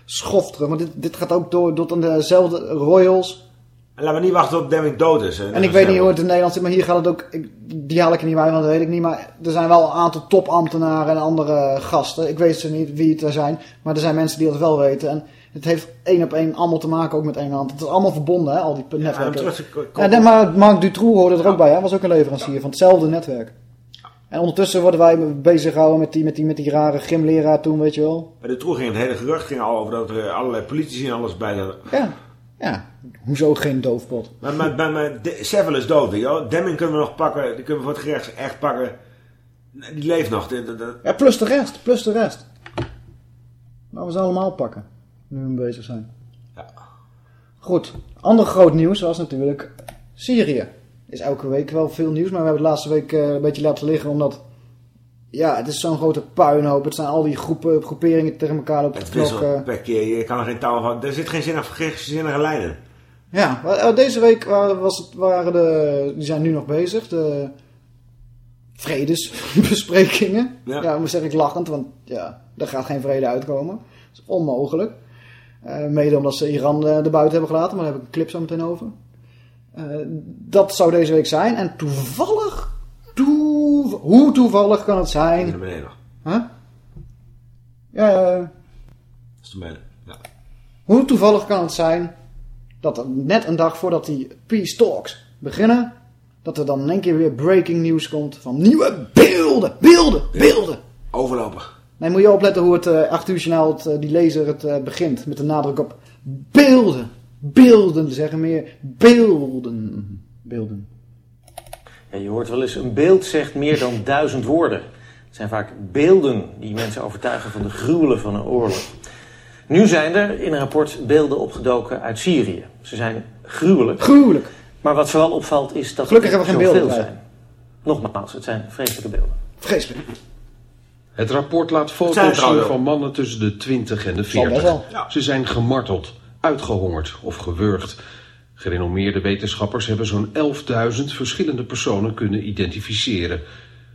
Schofterig, maar dit, dit gaat ook door, door aan dezelfde royals. En laten we niet wachten tot Demming dood is. En ik weet niet hoe het in Nederland zit, maar hier gaat het ook... Ik, die haal ik er niet bij, want dat weet ik niet. Maar er zijn wel een aantal topambtenaren en andere gasten. Ik weet ze niet wie het er zijn. Maar er zijn mensen die dat wel weten. En het heeft één op één allemaal te maken ook met Engeland. Het is allemaal verbonden, hè, al die netwerken. Ja, nee, maar Mark Dutroux hoorde er ook bij, hè? was ook een leverancier van hetzelfde netwerk. En ondertussen worden wij bezig gehouden met die, met die, met die rare gymleraar toen, weet je wel. Bij de troe ging het hele gerucht ging al over dat er allerlei politici en alles bij zaten. Ja, ja. Hoezo geen doofpot? Maar, maar, maar, maar De- is dood, weet je wel. Demming kunnen we nog pakken, die kunnen we voor het gerecht echt pakken. Die leeft nog. Ja, plus de rest, plus de rest. Laten we ze allemaal pakken, nu we bezig zijn. Ja. Goed, ander groot nieuws was natuurlijk Syrië. Is elke week wel veel nieuws, maar we hebben het laatste week eh, een beetje laten liggen omdat... Ja, het is zo'n grote puinhoop. Het zijn al die groepen, groeperingen tegen elkaar op Het eh. per keer, je kan er geen touw van. Er zit geen zinnige, zinnige lijnen. Ja, eh, deze week waren, was het, waren de, die zijn nu nog bezig, de vredesbesprekingen. Ja. Ja, maar zeg ik lachend, want ja, er gaat geen vrede uitkomen. Dat is onmogelijk. Eh, mede omdat ze Iran eh, erbuiten hebben gelaten, maar daar heb ik een clip zo meteen over. Eh, dat zou deze week zijn. En toevallig, hoe toevallig kan het zijn? naar beneden nog. Huh? Ja, is de mijne. Ja. hoe toevallig kan het zijn dat net een dag voordat die Peace Talks beginnen, dat er dan in één keer weer breaking news komt van nieuwe beelden, beelden, beelden. Overlopen. Nee, moet je opletten hoe het eh 8 uur journaal het, eh, die lezer het eh, begint. Met de nadruk op beelden. Beelden zeggen meer beelden. Beelden. Ja, je hoort wel eens, een beeld zegt meer dan duizend woorden. Het zijn vaak beelden die mensen overtuigen van de gruwelen van een oorlog. Nu zijn er in een rapport beelden opgedoken uit Syrië. Ze zijn gruwelijk. Gruwelijk. Maar wat vooral opvalt is dat Gelukkig er hebben we geen beelden zijn. Nogmaals, het zijn vreselijke beelden. Vreselijk. Het rapport laat foto's zien van mannen tussen de 20 en de Zal best 40. wel. Ze zijn gemarteld, uitgehongerd of gewurgd. Gerenommeerde wetenschappers hebben zo'n 11.000 verschillende personen kunnen identificeren.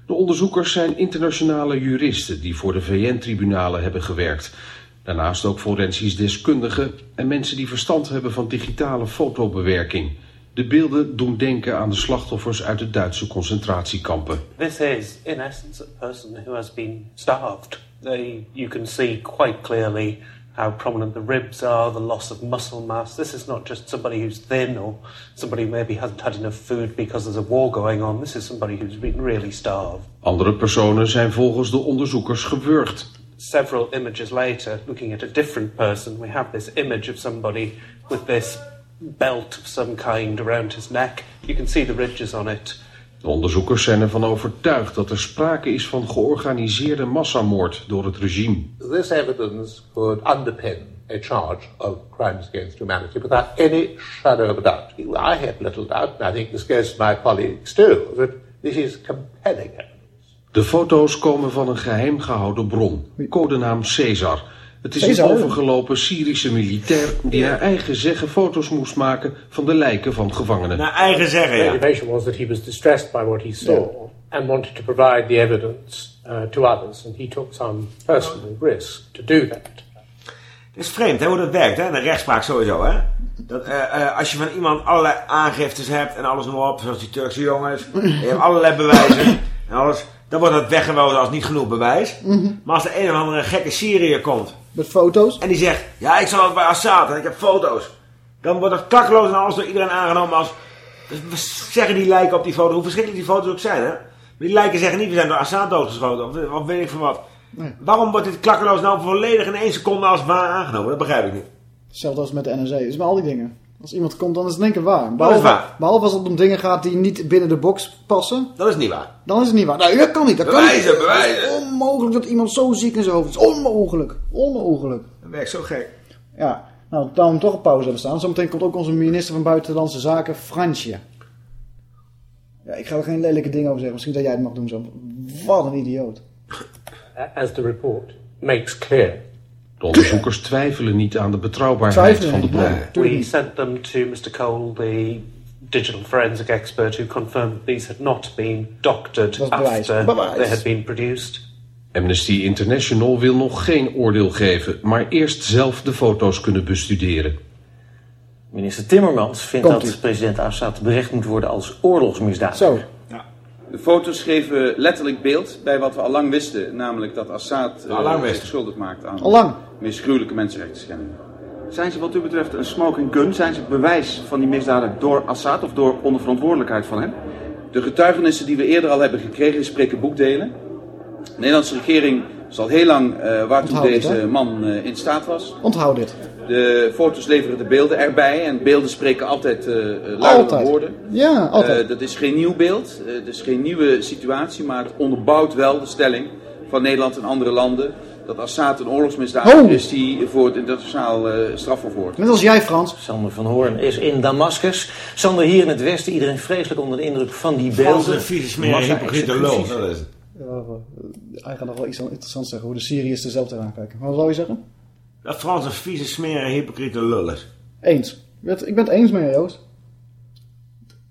De onderzoekers zijn internationale juristen die voor de VN-tribunalen hebben gewerkt. Daarnaast ook forensisch deskundigen en mensen die verstand hebben van digitale fotobewerking. De beelden doen denken aan de slachtoffers uit de Duitse concentratiekampen. This is, in essence, a person who has been starved. They, you can see quite clearly how prominent the ribs are, the loss of muscle mass. This is not just somebody who's thin or somebody who maybe hasn't had enough food because there's a war going on. This is somebody who's been really starved. Andere personen zijn volgens de onderzoekers gewurgd. Several images later, looking at a different person, we have this image of somebody with this belt of some kind around his neck. You can see the ridges on it. De onderzoekers zijn ervan overtuigd dat er sprake is van georganiseerde massamoord door het regime. This evidence could underpin a charge of crimes against humanity without any shadow of a doubt. I have little doubt, and I think this goes to my colleagues too, that this is compelling evidence. De foto's komen van een geheim gehouden bron, codenaam Caesar. Het is een overgelopen Syrische militair die naar eigen zeggen foto's moest maken van de lijken van gevangenen. Naar eigen zeggen, The ja. motivation was that he was distressed by what he saw and wanted to provide the evidence uh, to others, and he took some personal risk to do that. Het is vreemd hè, hoe dat werkt, hè? De rechtspraak sowieso, hè? Dat, eh, eh, als je van iemand allerlei aangiftes hebt en alles nog op, zoals die Turkse jongens, en je hebt allerlei bewijzen en alles, dan wordt dat weggewozen als niet genoeg bewijs. Maar als er een of andere gekke Syriër komt Met foto's. en die zegt, ja, ik zal het bij Assad en ik heb foto's, dan wordt dat klakkeloos en alles door iedereen aangenomen als, dus we zeggen die lijken op die foto, hoe verschrikkelijk die foto's ook zijn, hè? Maar die lijken zeggen niet, we zijn door Assad doodgeschoten, of wat weet ik van wat. Nee. Waarom wordt dit klakkeloos nou volledig in één seconde als waar aangenomen? Dat begrijp ik niet. Hetzelfde als met de NRC. Het is met al die dingen. Als iemand komt, dan is het keer waar. is Behalve, waar. behalve als het om dingen gaat die niet binnen de box passen. Dat is niet waar. Dan is het niet waar. Nou, dat kan niet. Dat Bewijzen, kan niet. bewijzen. Het is onmogelijk dat iemand zo ziek in zijn hoofd is. Onmogelijk. Onmogelijk. Dat werkt zo gek. Ja, nou, daarom toch op pauze hebben staan. Zometeen komt ook onze minister van Buitenlandse Zaken, Fransje. Ja, ik ga er geen lelijke dingen over zeggen. Misschien dat jij het mag doen zo. Wat een idioot. As the report makes clear. De onderzoekers twijfelen niet aan de betrouwbaarheid Twijfelen van de bron. We sent them to Mr. Cole, the digital forensic expert, who confirmed these had not been doctored after Bewijs. they had been produced. Amnesty International wil nog geen oordeel geven, maar eerst zelf de foto's kunnen bestuderen. Minister Timmermans vindt dat president Assad berecht moet worden als oorlogsmisdaad. Zo. De foto's geven letterlijk beeld bij wat we al lang wisten, namelijk dat Assad eh, Al lang zich schuldig maakt aan Al lang. Meest gruwelijke mensenrechtenschendingen. Zijn ze wat u betreft een smoking gun? Zijn ze bewijs van die misdaden door Assad of door onverantwoordelijkheid van hem? De getuigenissen die we eerder al hebben gekregen spreken boekdelen. De Nederlandse regering is al heel lang eh, waartoe deze hè? man eh, in staat was. Onthoud dit. De foto's leveren de beelden erbij en beelden spreken altijd eh eh, Altijd. woorden. Ja, altijd. Dat is geen nieuw beeld, het is geen nieuwe situatie, maar het onderbouwt wel de stelling van Nederland en andere landen dat Assad een oorlogsmisdadiger Oh. is die voor het internationaal eh strafhof wordt. Net als jij, Frans. Sander van Hoorn is in Damascus. Sander hier in het westen, iedereen vreselijk onder de indruk van die Frans beelden. een vieze smerige hypocriete lul. Massa-executies. Dat is het. Eh, hij gaat nog wel iets interessants zeggen. Hoe de Syriërs er zelf tegenaan kijken. Wat zou je zeggen? Dat Frans een vieze smerige hypocriete lul is. Eens. Ik ben, ik ben het eens met je, Joost.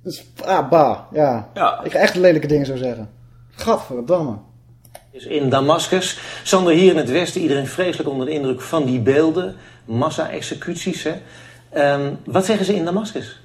Dus, ah, ba. Ja. Ja. Ik ga echt lelijke dingen zo zeggen. Gadverdamme. Is in Damascus. Sander hier in het westen, iedereen vreselijk onder de indruk van die beelden. Massa-executies. Ehm, wat zeggen ze in Damascus?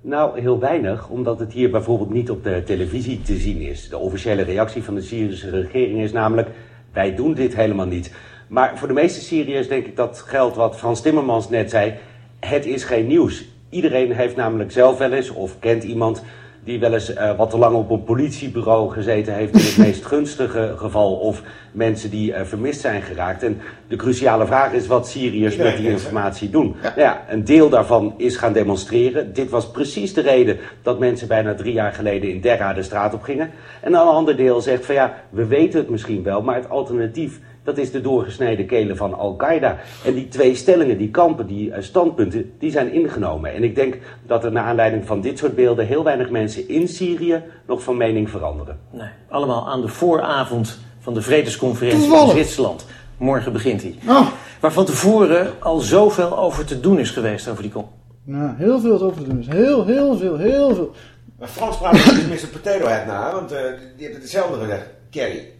Nou, heel weinig, omdat het hier bijvoorbeeld niet op de televisie te zien is. De officiële reactie van de Syrische regering is namelijk... wij doen dit helemaal niet. Maar voor de meeste Syriërs denk ik dat geldt wat Frans Timmermans net zei. Het is geen nieuws. Iedereen heeft namelijk zelf wel eens of kent iemand die wel eens uh, wat te lang op een politiebureau gezeten heeft in het meest gunstige geval. Of mensen die uh, vermist zijn geraakt. En de cruciale vraag is wat Syriërs met die informatie doen. Ja. Nou ja, een deel daarvan is gaan demonstreren. Dit was precies de reden dat mensen bijna drie jaar geleden in Derra de straat op gingen. En een ander deel zegt van ja, we weten het misschien wel, maar het alternatief dat is de doorgesneden kelen van Al-Qaeda. En die twee stellingen, die kampen, die uh, standpunten, die zijn ingenomen. En ik denk dat er naar aanleiding van dit soort beelden heel weinig mensen in Syrië nog van mening veranderen. Nee, allemaal aan de vooravond van de vredesconferentie in Zwitserland. Morgen begint die. Oh. Waar van tevoren al zoveel over te doen is geweest over die kom. Nou, heel veel over te doen is. Heel, heel veel, heel veel. Maar Frans praat niet Mr. Potato Head na, want uh, die heeft hetzelfde gezegd. Kerry.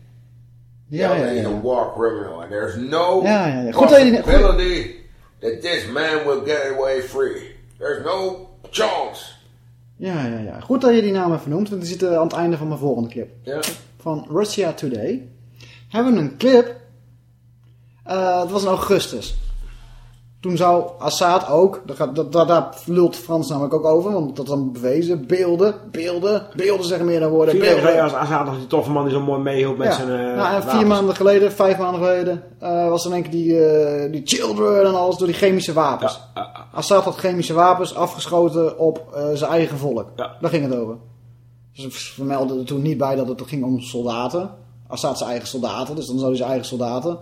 Ja, ja, he's a war criminal, and there's no dat possibility that this man will get away free. There's no chance. Ja, ja, ja. Goed dat je die naam even noemt, want die zit eh, aan het einde van mijn volgende clip. Ja. Van Russia Today. Hebben we een clip. Eh, het was in augustus. Toen zou Assad ook, daar, daar, daar lult Frans namelijk ook over, want dat is dan bewezen. Beelden, beelden, beelden zeggen meer dan woorden. Vier beelden. was Assad nog die toffe man die zo mooi meehielp met Ja. zijn eh, nou, en vier maanden geleden, vijf maanden geleden, eh, was er in één keer die, eh, die children en alles door die chemische wapens. Assad had chemische wapens afgeschoten op zijn eigen volk. Daar ging het over. Ze vermelden er toen niet bij dat het ging om soldaten. Assad zijn eigen soldaten, dus dan zou hij zijn eigen soldaten.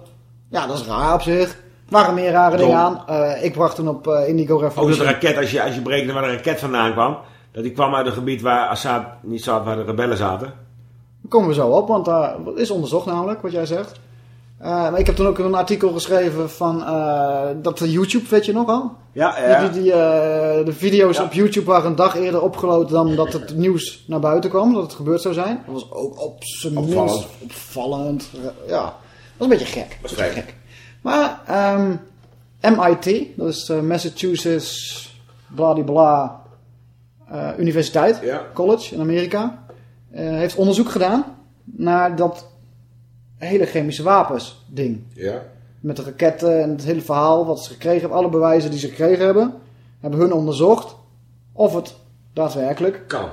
Ja, dat is raar op zich. Er waren meer rare dingen aan. Eh, ik bracht toen op eh, Indigo Ook dat Revolution. raket, als je, als je berekende waar de raket vandaan kwam, dat die kwam uit een gebied waar Assad niet zat, waar de rebellen zaten. Daar komen we zo op, want daar is onderzocht namelijk, wat jij zegt. Eh, maar ik heb toen ook een artikel geschreven van eh, dat de YouTube, weet je nog al? Ja, ja. Die, die, die, eh, de video's op YouTube waren een dag eerder opgeload dan dat het nieuws naar buiten kwam, dat het gebeurd zou zijn. Dat was ook op zijn minst opvallend. Ja, dat was een beetje gek. Dat gek. Maar ehm, MIT, dat is de Massachusetts bladibla eh Universiteit, College in Amerika, eh, heeft onderzoek gedaan naar dat hele chemische wapens ding. Ja. Met de raketten en het hele verhaal wat ze gekregen hebben, alle bewijzen die ze gekregen hebben, hebben hun onderzocht of het daadwerkelijk kan.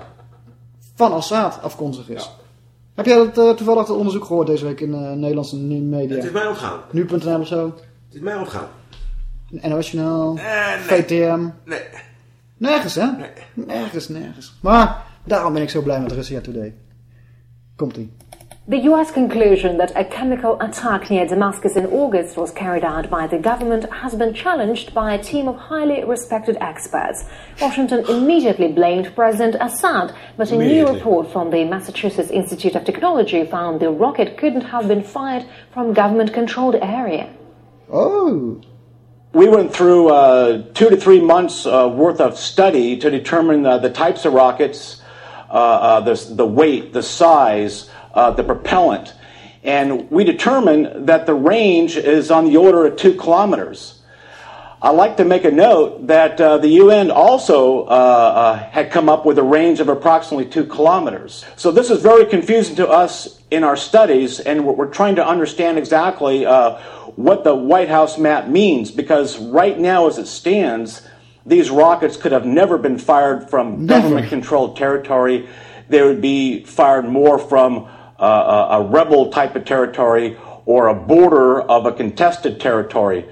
van Assad afkomstig is. Heb jij dat, eh, toevallig dat onderzoek gehoord deze week in eh, Nederlandse media? Het is mij ontgaan. Nu.nl of zo? Het is mij ontgaan. NOS-journaal? nee. VTM? Nee. Nergens, hè? Nergens, nergens. Maar daarom ben ik zo blij met Russia Today. Komt-ie. The US conclusion that a chemical attack near Damascus in August was carried out by the government has been challenged by a team of highly respected experts. Washington immediately blamed President Assad, but a new report from the Massachusetts Institute of Technology found the rocket couldn't have been fired from government controlled area. Oh. We went through uh, two to three months uh, worth of study to determine uh, the types of rockets, uh, uh, the, the weight, the size, uh, the propellant. And we determined that the range is on the order of two kilometers. I'd like to make a note that uh, the UN also uh, uh, had come up with a range of approximately two kilometers. So this is very confusing to us in our studies, and we're, we're trying to understand exactly uh, what the White House map means because right now, as it stands, these rockets could have never been fired from government controlled territory. They would be fired more from a, a rebel type of territory or a border of a contested territory.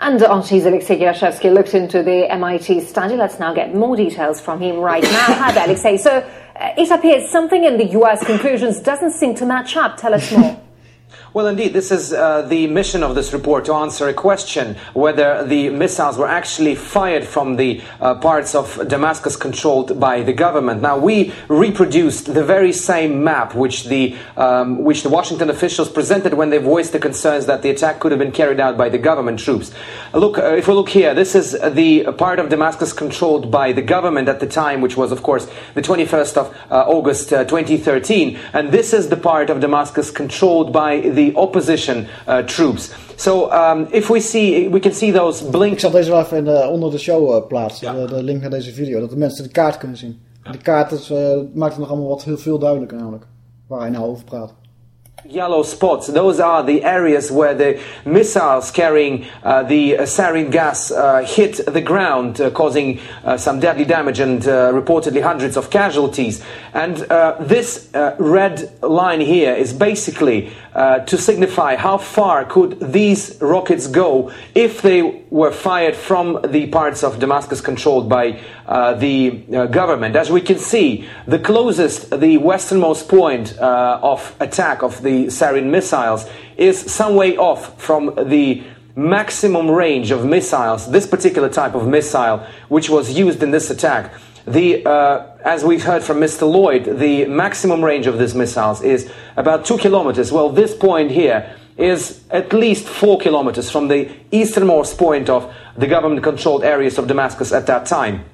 And RT's Alexei Gerashevsky looked into the MIT study. Let's now get more details from him right now. Hi there, Alexei. So uh, it appears something in the US conclusions doesn't seem to match up. Tell us more. Well, indeed, this is uh, the mission of this report to answer a question whether the missiles were actually fired from the uh, parts of Damascus controlled by the government. Now, we reproduced the very same map which the, um, which the Washington officials presented when they voiced the concerns that the attack could have been carried out by the government troops. Look, uh, if we look here, this is the part of Damascus controlled by the government at the time, which was, of course, the 21st of uh, August uh, 2013. And this is the part of Damascus controlled by the opposition uh, troops. So um, if we see, we can see those blinks. Ik zal deze wel even in de- onder de show eh, plaatsen, de, de link naar deze video, dat de mensen de kaart kunnen zien. De kaart is, maakt het nog allemaal wat heel veel duidelijker namelijk, waar hij nou over praat. Yellow spots, those are the areas where the missiles carrying uh, the uh, sarin gas uh, hit the ground, uh, causing uh, some deadly damage and uh, reportedly hundreds of casualties. And uh, this uh, red line here is basically uh, to signify how far could these rockets go if they were fired from the parts of Damascus controlled by uh, the uh, government. As we can see, the closest, the westernmost point uh, of attack of the sarin missiles is some way off from the maximum range of missiles, this particular type of missile, which was used in this attack. The, uh, as we've heard from Mr. Lloyd, the maximum range of these missiles is about two kilometers. Well, this point here is at least four kilometers from the easternmost point of the government controlled areas of Damascus at that time.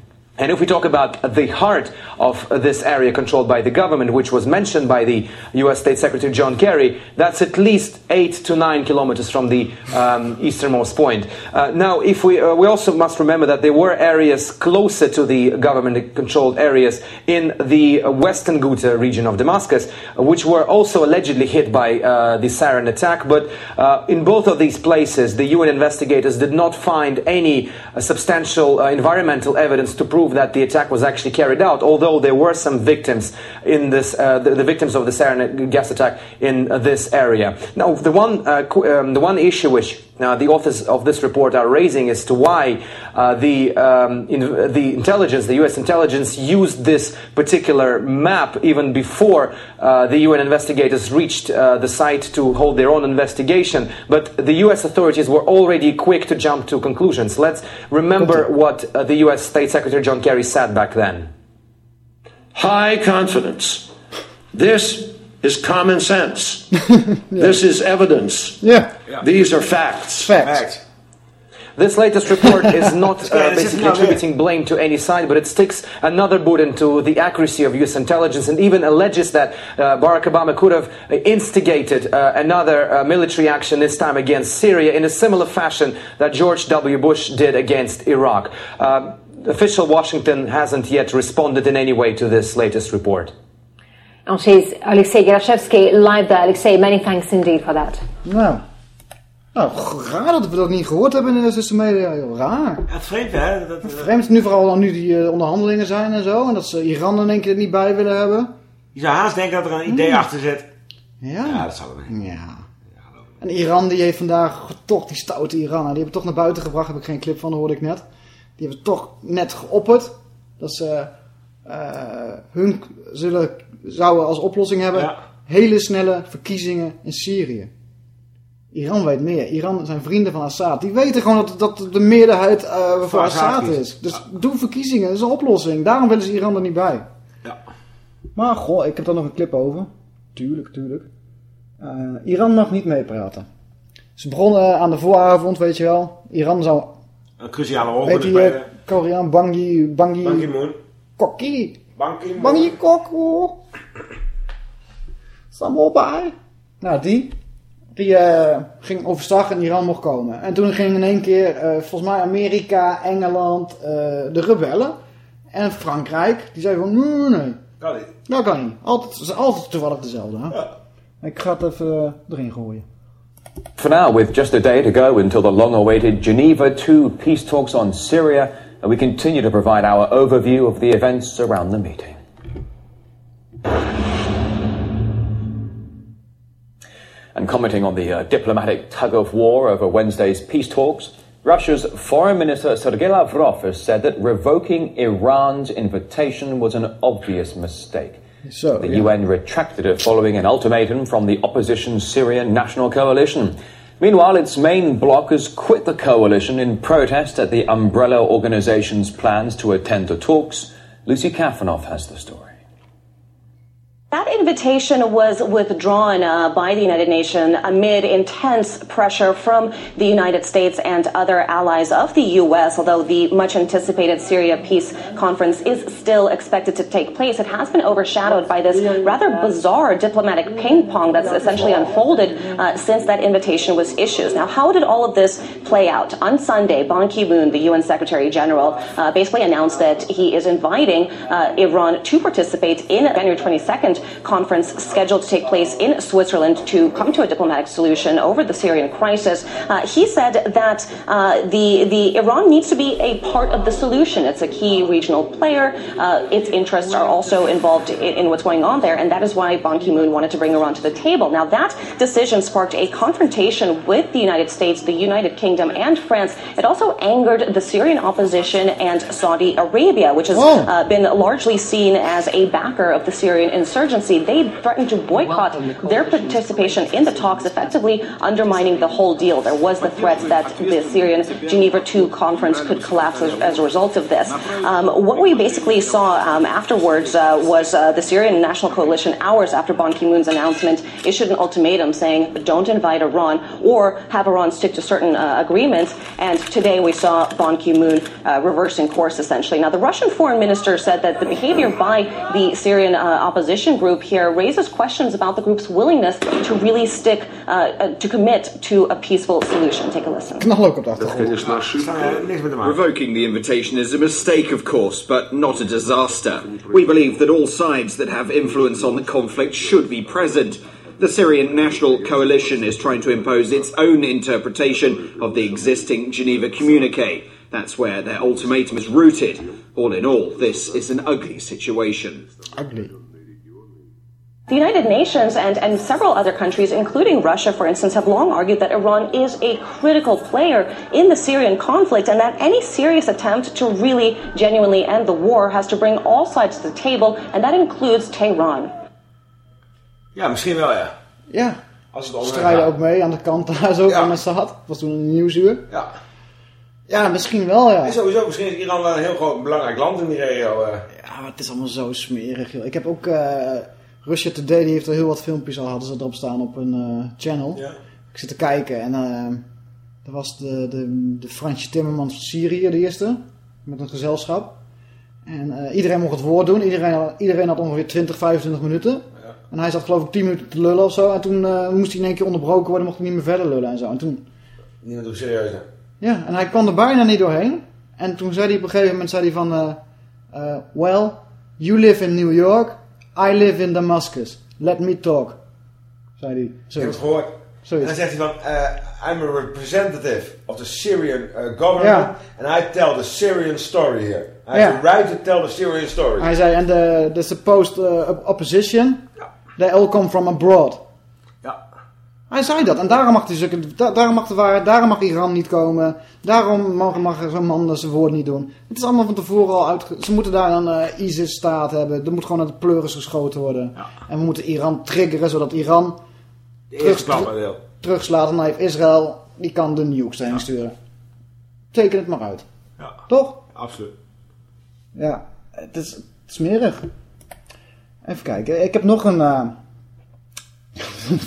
And if we talk about the heart of this area controlled by the government, which was mentioned by the US State Secretary John Kerry, that's at least eight to nine kilometers from the um, easternmost point. Uh, now, if we, uh, we also must remember that there were areas closer to the government controlled areas in the western Ghouta region of Damascus, which were also allegedly hit by uh, the sarin attack. But uh, in both of these places, the UN investigators did not find any substantial uh, environmental evidence to prove that the attack was actually carried out, although there were some victims in this, uh, the, the victims of the sarin gas attack in uh, this area. Now, the one, uh, um, the one issue which uh, the authors of this report are raising as to why uh, the, um, in, the intelligence, the U.S. intelligence, used this particular map even before uh, the UN investigators reached uh, the site to hold their own investigation. But the U.S. authorities were already quick to jump to conclusions. Let's remember what uh, the U.S. State Secretary John Kerry said back then. High confidence. This is common sense. This is evidence. Yeah. These are facts. Facts. This latest report is not uh, basically attributing blame to any side, but it sticks another boot into the accuracy of U.S. intelligence and even alleges that uh, Barack Obama could have instigated uh, another uh, military action, this time against Syria, in a similar fashion that George W. Bush did against Iraq. Official Washington hasn't yet responded in any way to this latest report. And she's Alexei Gerashevsky live there. Alexei, many thanks indeed for that. Nou. Nou, raar dat we dat niet gehoord hebben in de Westerse media. Joh. Raar. Ja, het vreemd hè? Dat, dat- Vreemd nu vooral dan nu die eh, onderhandelingen zijn en zo. En dat ze Iran in één keer er niet bij willen hebben. Je zou haast denken dat er een idee Hmm. achter zit. Ja. Ja, dat zou er Ja. En Iran die heeft vandaag toch die stoute Iranen. Die hebben toch naar buiten gebracht. Heb ik geen clip van, hoorde ik net. Die hebben toch net geopperd. Dat ze eh, hun zullen, zouden als oplossing hebben. Hele snelle verkiezingen in Syrië. Iran weet meer. Iran zijn vrienden van Assad. Die weten gewoon dat, dat de meerderheid eh, voor Assad is. Dus doe verkiezingen. Dat is een oplossing. Daarom willen ze Iran er niet bij. Ja. Maar goh, ik heb daar nog een clip over. Tuurlijk, tuurlijk. Eh, Iran mag niet meepraten. Ze begonnen aan de vooravond, weet je wel. Iran zou... Een cruciale rol Weet eh, spelen. Koreaan Bangi... Bangi... Ban Ki-moon. Kokkie. Ban Ki-moon. Bangi Kokko. Samobai. Nou, die... Die eh, ging overstag en Iran mocht komen. En toen ging in één keer, eh, volgens mij Amerika, Engeland, eh, de rebellen. En Frankrijk. Die zeiden van, nee, nee. Kan niet. Dat kan niet. Altijd, altijd toevallig dezelfde. Hè? Ik ga het even erin gooien. For now, with just a day to go until the long awaited Geneva II peace talks on Syria, we continue to provide our overview of the events around the meeting. And commenting on the uh, diplomatic tug of war over Wednesday's peace talks, Russia's Foreign Minister Sergei Lavrov has said that revoking Iran's invitation was an obvious mistake. So, the yeah. UN retracted it following an ultimatum from the opposition Syrian National Coalition. Meanwhile, its main bloc has quit the coalition in protest at the umbrella organization's plans to attend the talks. Lucy Kafanoff has the story. That invitation was withdrawn uh, by the United Nations amid intense pressure from the United States and other allies of the U.S. Although the much anticipated Syria peace conference is still expected to take place, it has been overshadowed by this rather bizarre diplomatic ping pong that's essentially unfolded uh, since that invitation was issued. Now, how did all of this play out? On Sunday, Ban Ki moon, the UN Secretary General, uh, basically announced that he is inviting uh, Iran to participate in January 22nd summit conference scheduled to take place in Switzerland to come to a diplomatic solution over the Syrian crisis. Uh, he said that uh, the the Iran needs to be a part of the solution. It's a key regional player. Uh, its interests are also involved in, in what's going on there, and that is why Ban Ki-moon wanted to bring Iran to the table. Now that decision sparked a confrontation with the United States, the United Kingdom, and France. It also angered the Syrian opposition and Saudi Arabia, which has uh, been largely seen as a backer of the Syrian insurgency. They threatened to boycott their participation in the talks, effectively undermining the whole deal. There was the threat that the Syrian Geneva II conference could collapse as, as a result of this. Um, what we basically saw um, afterwards uh, was uh, the Syrian National Coalition, hours after Ban Ki moon's announcement, issued an ultimatum saying, don't invite Iran or have Iran stick to certain uh, agreements. And today we saw Ban Ki moon uh, reversing course, essentially. Now, the Russian foreign minister said that the behavior by the Syrian uh, opposition group here raises questions about the group's willingness to really stick, uh, uh, to commit to a peaceful solution. Take a listen. Knal ook op. Revoking the invitation is a mistake, of course, but not a disaster. We believe that all sides that have influence on the conflict should be present. The Syrian National Coalition is trying to impose its own interpretation of the existing Geneva communique. That's where their ultimatum is rooted. All in all, this is an ugly situation. Ugly. The United Nations and, and several other countries, including Russia, for instance, have long argued that Iran is a critical player in the Syrian conflict and that any serious attempt to really genuinely end the war has to bring all sides to the table, and that includes Tehran. Ja, misschien wel, ja. Ja. Als het Strijden ook mee aan de kant daar zo van Assad. Was toen een nieuwsuur. Ja. Ja, misschien wel, ja. En sowieso, misschien is Iran wel een heel groot belangrijk land in die regio. eh. Ja, maar het is allemaal zo smerig, joh. Ik heb ook... eh Russia Today, die heeft er heel wat filmpjes al, hadden ze erop staan op een eh, channel. Ja. Ik zit te kijken en eh er was de, de, de Fransje Timmermans van Syrië, de eerste. Met een gezelschap. En eh, iedereen mocht het woord doen. Iedereen, had- iedereen had ongeveer 20, 25 minuten. En hij zat geloof ik 10 minuten te lullen of zo. En toen moest hij in één keer onderbroken worden, mocht hij niet meer verder lullen en zo. En toen, Niemand doet serieus, hè. ja, en hij kwam er bijna niet doorheen. En toen zei hij op een gegeven moment, zei hij van... well, you live in New York, I live in Damascus. Let me talk. Zei hij. Ik heb Zoiets. het gehoord. Zoiets. En dan zegt hij van, eh, I'm a representative of the Syrian eh, government Ja. and I tell the Syrian story here. I Ja. have the right to tell the Syrian story. Hij zei, and the, the supposed uh, opposition, they all come from abroad. Hij zei dat. En daarom mag, da- daarom mag de waarheid, daarom mag Iran niet komen. Daarom mag, mag zo'n man zijn woord niet doen. Het is allemaal van tevoren al uit. Ze moeten daar een eh, ISIS-staat hebben. Er moet gewoon naar de pleuris geschoten worden. En we moeten Iran triggeren, zodat Iran terugslaat. En dan heeft Israël, die kan de nukes daarheen sturen. Teken het maar uit. Ja. Toch? Absoluut. Ja, het is, het is smerig. Even kijken, ik heb nog een... eh,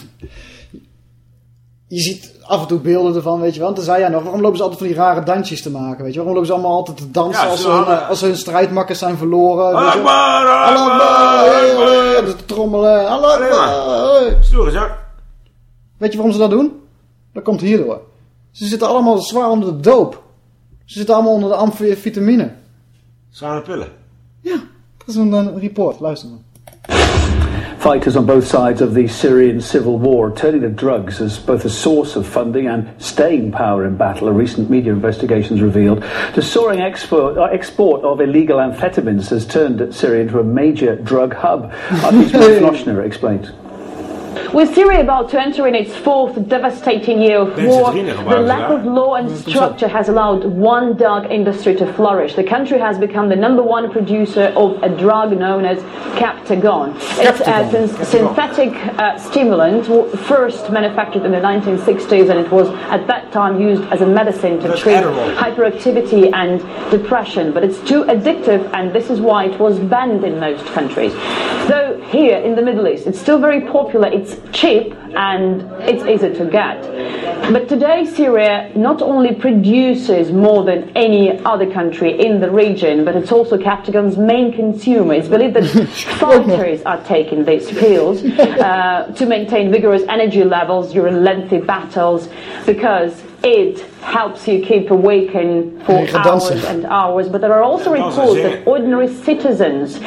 je ziet af en toe beelden ervan, weet je wel. En toen zei jij nog, waarom lopen ze altijd van die rare dansjes te maken, weet je wel? Waarom lopen ze allemaal altijd te dansen Ja, als, hun, hadden- eh, als hun strijdmakkers zijn verloren? weet je wel? Akbar, Allah Akbar, Akbar, Akbar. eh, te trommelen. Allah Alleen maar. Akbar. Stoere zak. Weet je waarom ze dat doen? Dat komt hierdoor. Ze zitten allemaal zwaar onder de doop. Ze zitten allemaal onder de amfetamine. Zware pillen. Dat is een, een report, luister maar. Fighters on both sides of the Syrian civil war turning to drugs as both a source of funding and staying power in battle, a recent media investigations revealed. The soaring export, uh, export of illegal amphetamines has turned Syria into a major drug hub. Artis Floshner explains. With Syria about to enter in its fourth devastating year of war, the lack of law and structure has allowed one drug industry to flourish. The country has become the number one producer of a drug known as Captagon. It's a syn- synthetic uh, stimulant, first manufactured in the 1960s, and it was at that time used as a medicine to treat hyperactivity and depression. But it's too addictive, and this is why it was banned in most countries. Though here in the Middle East, it's still very popular. It's cheap and it's easy to get. But today, Syria not only produces more than any other country in the region, but it's also Captagon's main consumer. It's believed that fighters are taking these pills uh, to maintain vigorous energy levels during lengthy battles because it helps you keep awake and for Nee, gaat dansen. hours and hours. But there are also reports that ordinary citizens,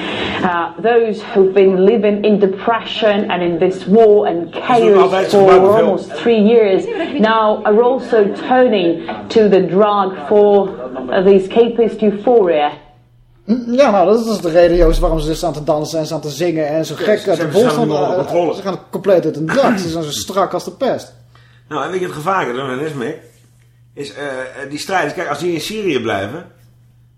uh, those who've been living in depression and in this war and chaos for almost three years, now are also turning to the drug for uh, the escapist euphoria. Ja, nou, dat is dus de reden, Joost, waarom ze staan te dansen en staan te zingen en zo Ja, gek ze- uit ze de hebben bol ze staan. helemaal onder eh, controle. Ze gaan compleet uit een dak. Ze zijn zo strak als de pest. Nou, en weet je het gevaar dan is, Mick? Is eh, eh, die strijders, kijk, als die in Syrië blijven,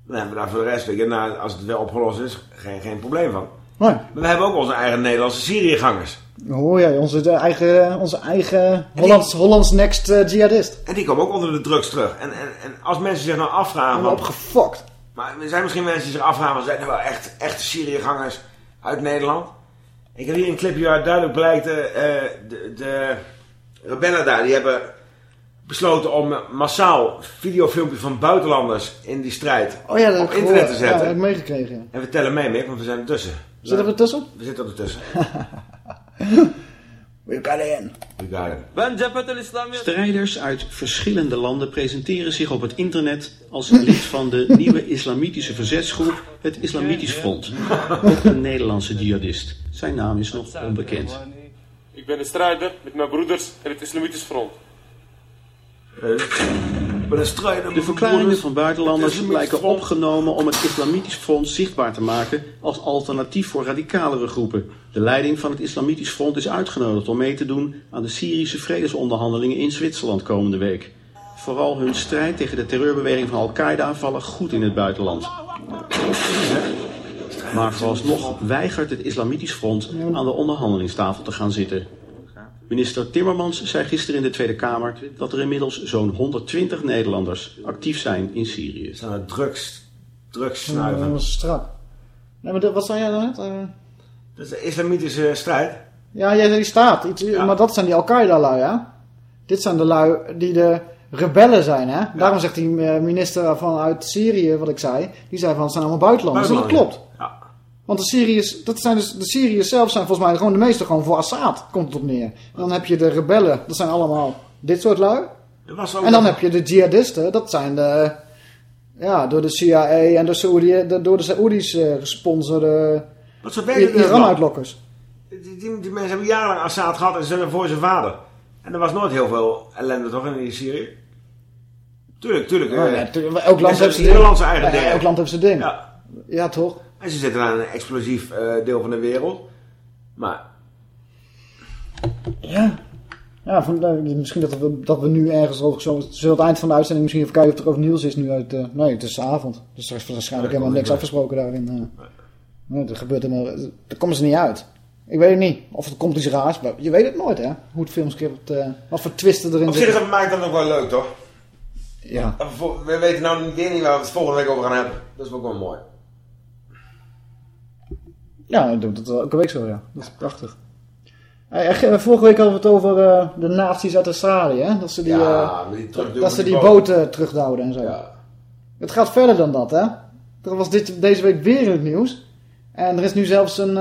dan hebben we daar voor de rest, weet je, nou, als het wel opgelost is, geen, geen probleem van. Nee. Maar we hebben ook onze eigen Nederlandse Syriëgangers. Oh ja, onze de eigen, onze eigen Hollands, Hollands next eh, jihadist. En die komen ook onder de drugs terug. En, en, en als mensen zich nou afvragen... Van- opgefokt. Maar er zijn misschien mensen die zich afvragen... zijn er wel echt echte Syriëgangers uit Nederland? Ik heb hier een clipje waar duidelijk blijkt... de, de rebellen daar, die hebben besloten om massaal videofilmpjes van buitenlanders in die strijd Oh ja, op internet te. Ja, zetten. dat heb ik meegekregen. ja. En we tellen mee, Mick, want we zijn ertussen. Zitten we ertussen? We zitten ertussen. We got in. We got it. Strijders uit verschillende landen presenteren zich op het internet als lid van de nieuwe islamitische verzetsgroep, het Islamitisch Front. Ook een Nederlandse jihadist. Zijn naam is nog onbekend. Ik ben een strijder met mijn broeders in het Islamitisch Front. De verklaringen van buitenlanders lijken opgenomen om het Islamitisch Front zichtbaar te maken als alternatief voor radicalere groepen. De leiding van het Islamitisch Front is uitgenodigd om mee te doen aan de Syrische vredesonderhandelingen in Zwitserland komende week. Vooral hun strijd tegen de terreurbeweging van Al-Qaeda vallen goed in het buitenland. Maar vooralsnog weigert het Islamitisch Front aan de onderhandelingstafel te gaan zitten. Minister Timmermans zei gisteren in de Tweede Kamer dat er inmiddels zo'n 120 Nederlanders actief zijn in Syrië. Zijn er drugs, drugs Ja, snuiven? dat was strak. Nee, maar wat zei jij dan net? Eh, Dat is de islamitische strijd. ja, jij zei die staat. Iets, Maar dat zijn die Al-Qaeda-lui, hè? Dit zijn de lui die de rebellen zijn, hè? Daarom zegt die eh, minister vanuit Syrië, wat ik zei, die zei van het zijn allemaal buitenlanders. En dat klopt. Want de Syriërs, dat zijn dus, de Syriërs zelf zijn volgens mij gewoon de meeste gewoon voor Assad, komt het op neer. En dan heb je de rebellen, dat zijn allemaal dit soort lui. Was ook En dan heb je de jihadisten, dat zijn de, ja, door de CIA en de Saoedi, de, door de Saoedi's eh, gesponsorde land? Iran-uitlokkers. Die, die, die mensen hebben jarenlang Assad gehad en ze hebben voor zijn vader. En er was nooit heel veel ellende toch in Syrië? Tuurlijk, tuurlijk. Ja, tuurlijk. elk land heeft zijn ding. zijn Ja, elk land heeft zijn ding. Ja. Ja, toch? En ze zitten aan een explosief eh, deel van de wereld. Maar Ja. Ja, van, eh, misschien dat we, dat we nu ergens over zo... Zullen we het eind van de uitzending misschien even kijken of er over nieuws is nu uit... eh, nee, het is avond. Dus er is waarschijnlijk Ja, helemaal niks afgesproken daarin. eh. Nee, er gebeurt helemaal... Daar komen ze niet uit. Ik weet het niet. Of er komt iets raars. Maar je weet het nooit, hè? Hoe het filmscript... wat voor twisten erin op zich zitten. maakt dat ook wel leuk, toch? Ja. We weten nou weer niet waar we het volgende week over gaan hebben. Dat is ook wel mooi. Ja, dat elke week zo, ja. Dat is prachtig. Eh, vorige week hadden we het over eh, de nazi's uit Australië, hè? Dat ze die, Ja, eh, die dat, ze die die boten terughouden en zo. Het gaat verder dan dat, hè? Er was dit, deze week weer in het nieuws. En er is nu zelfs een,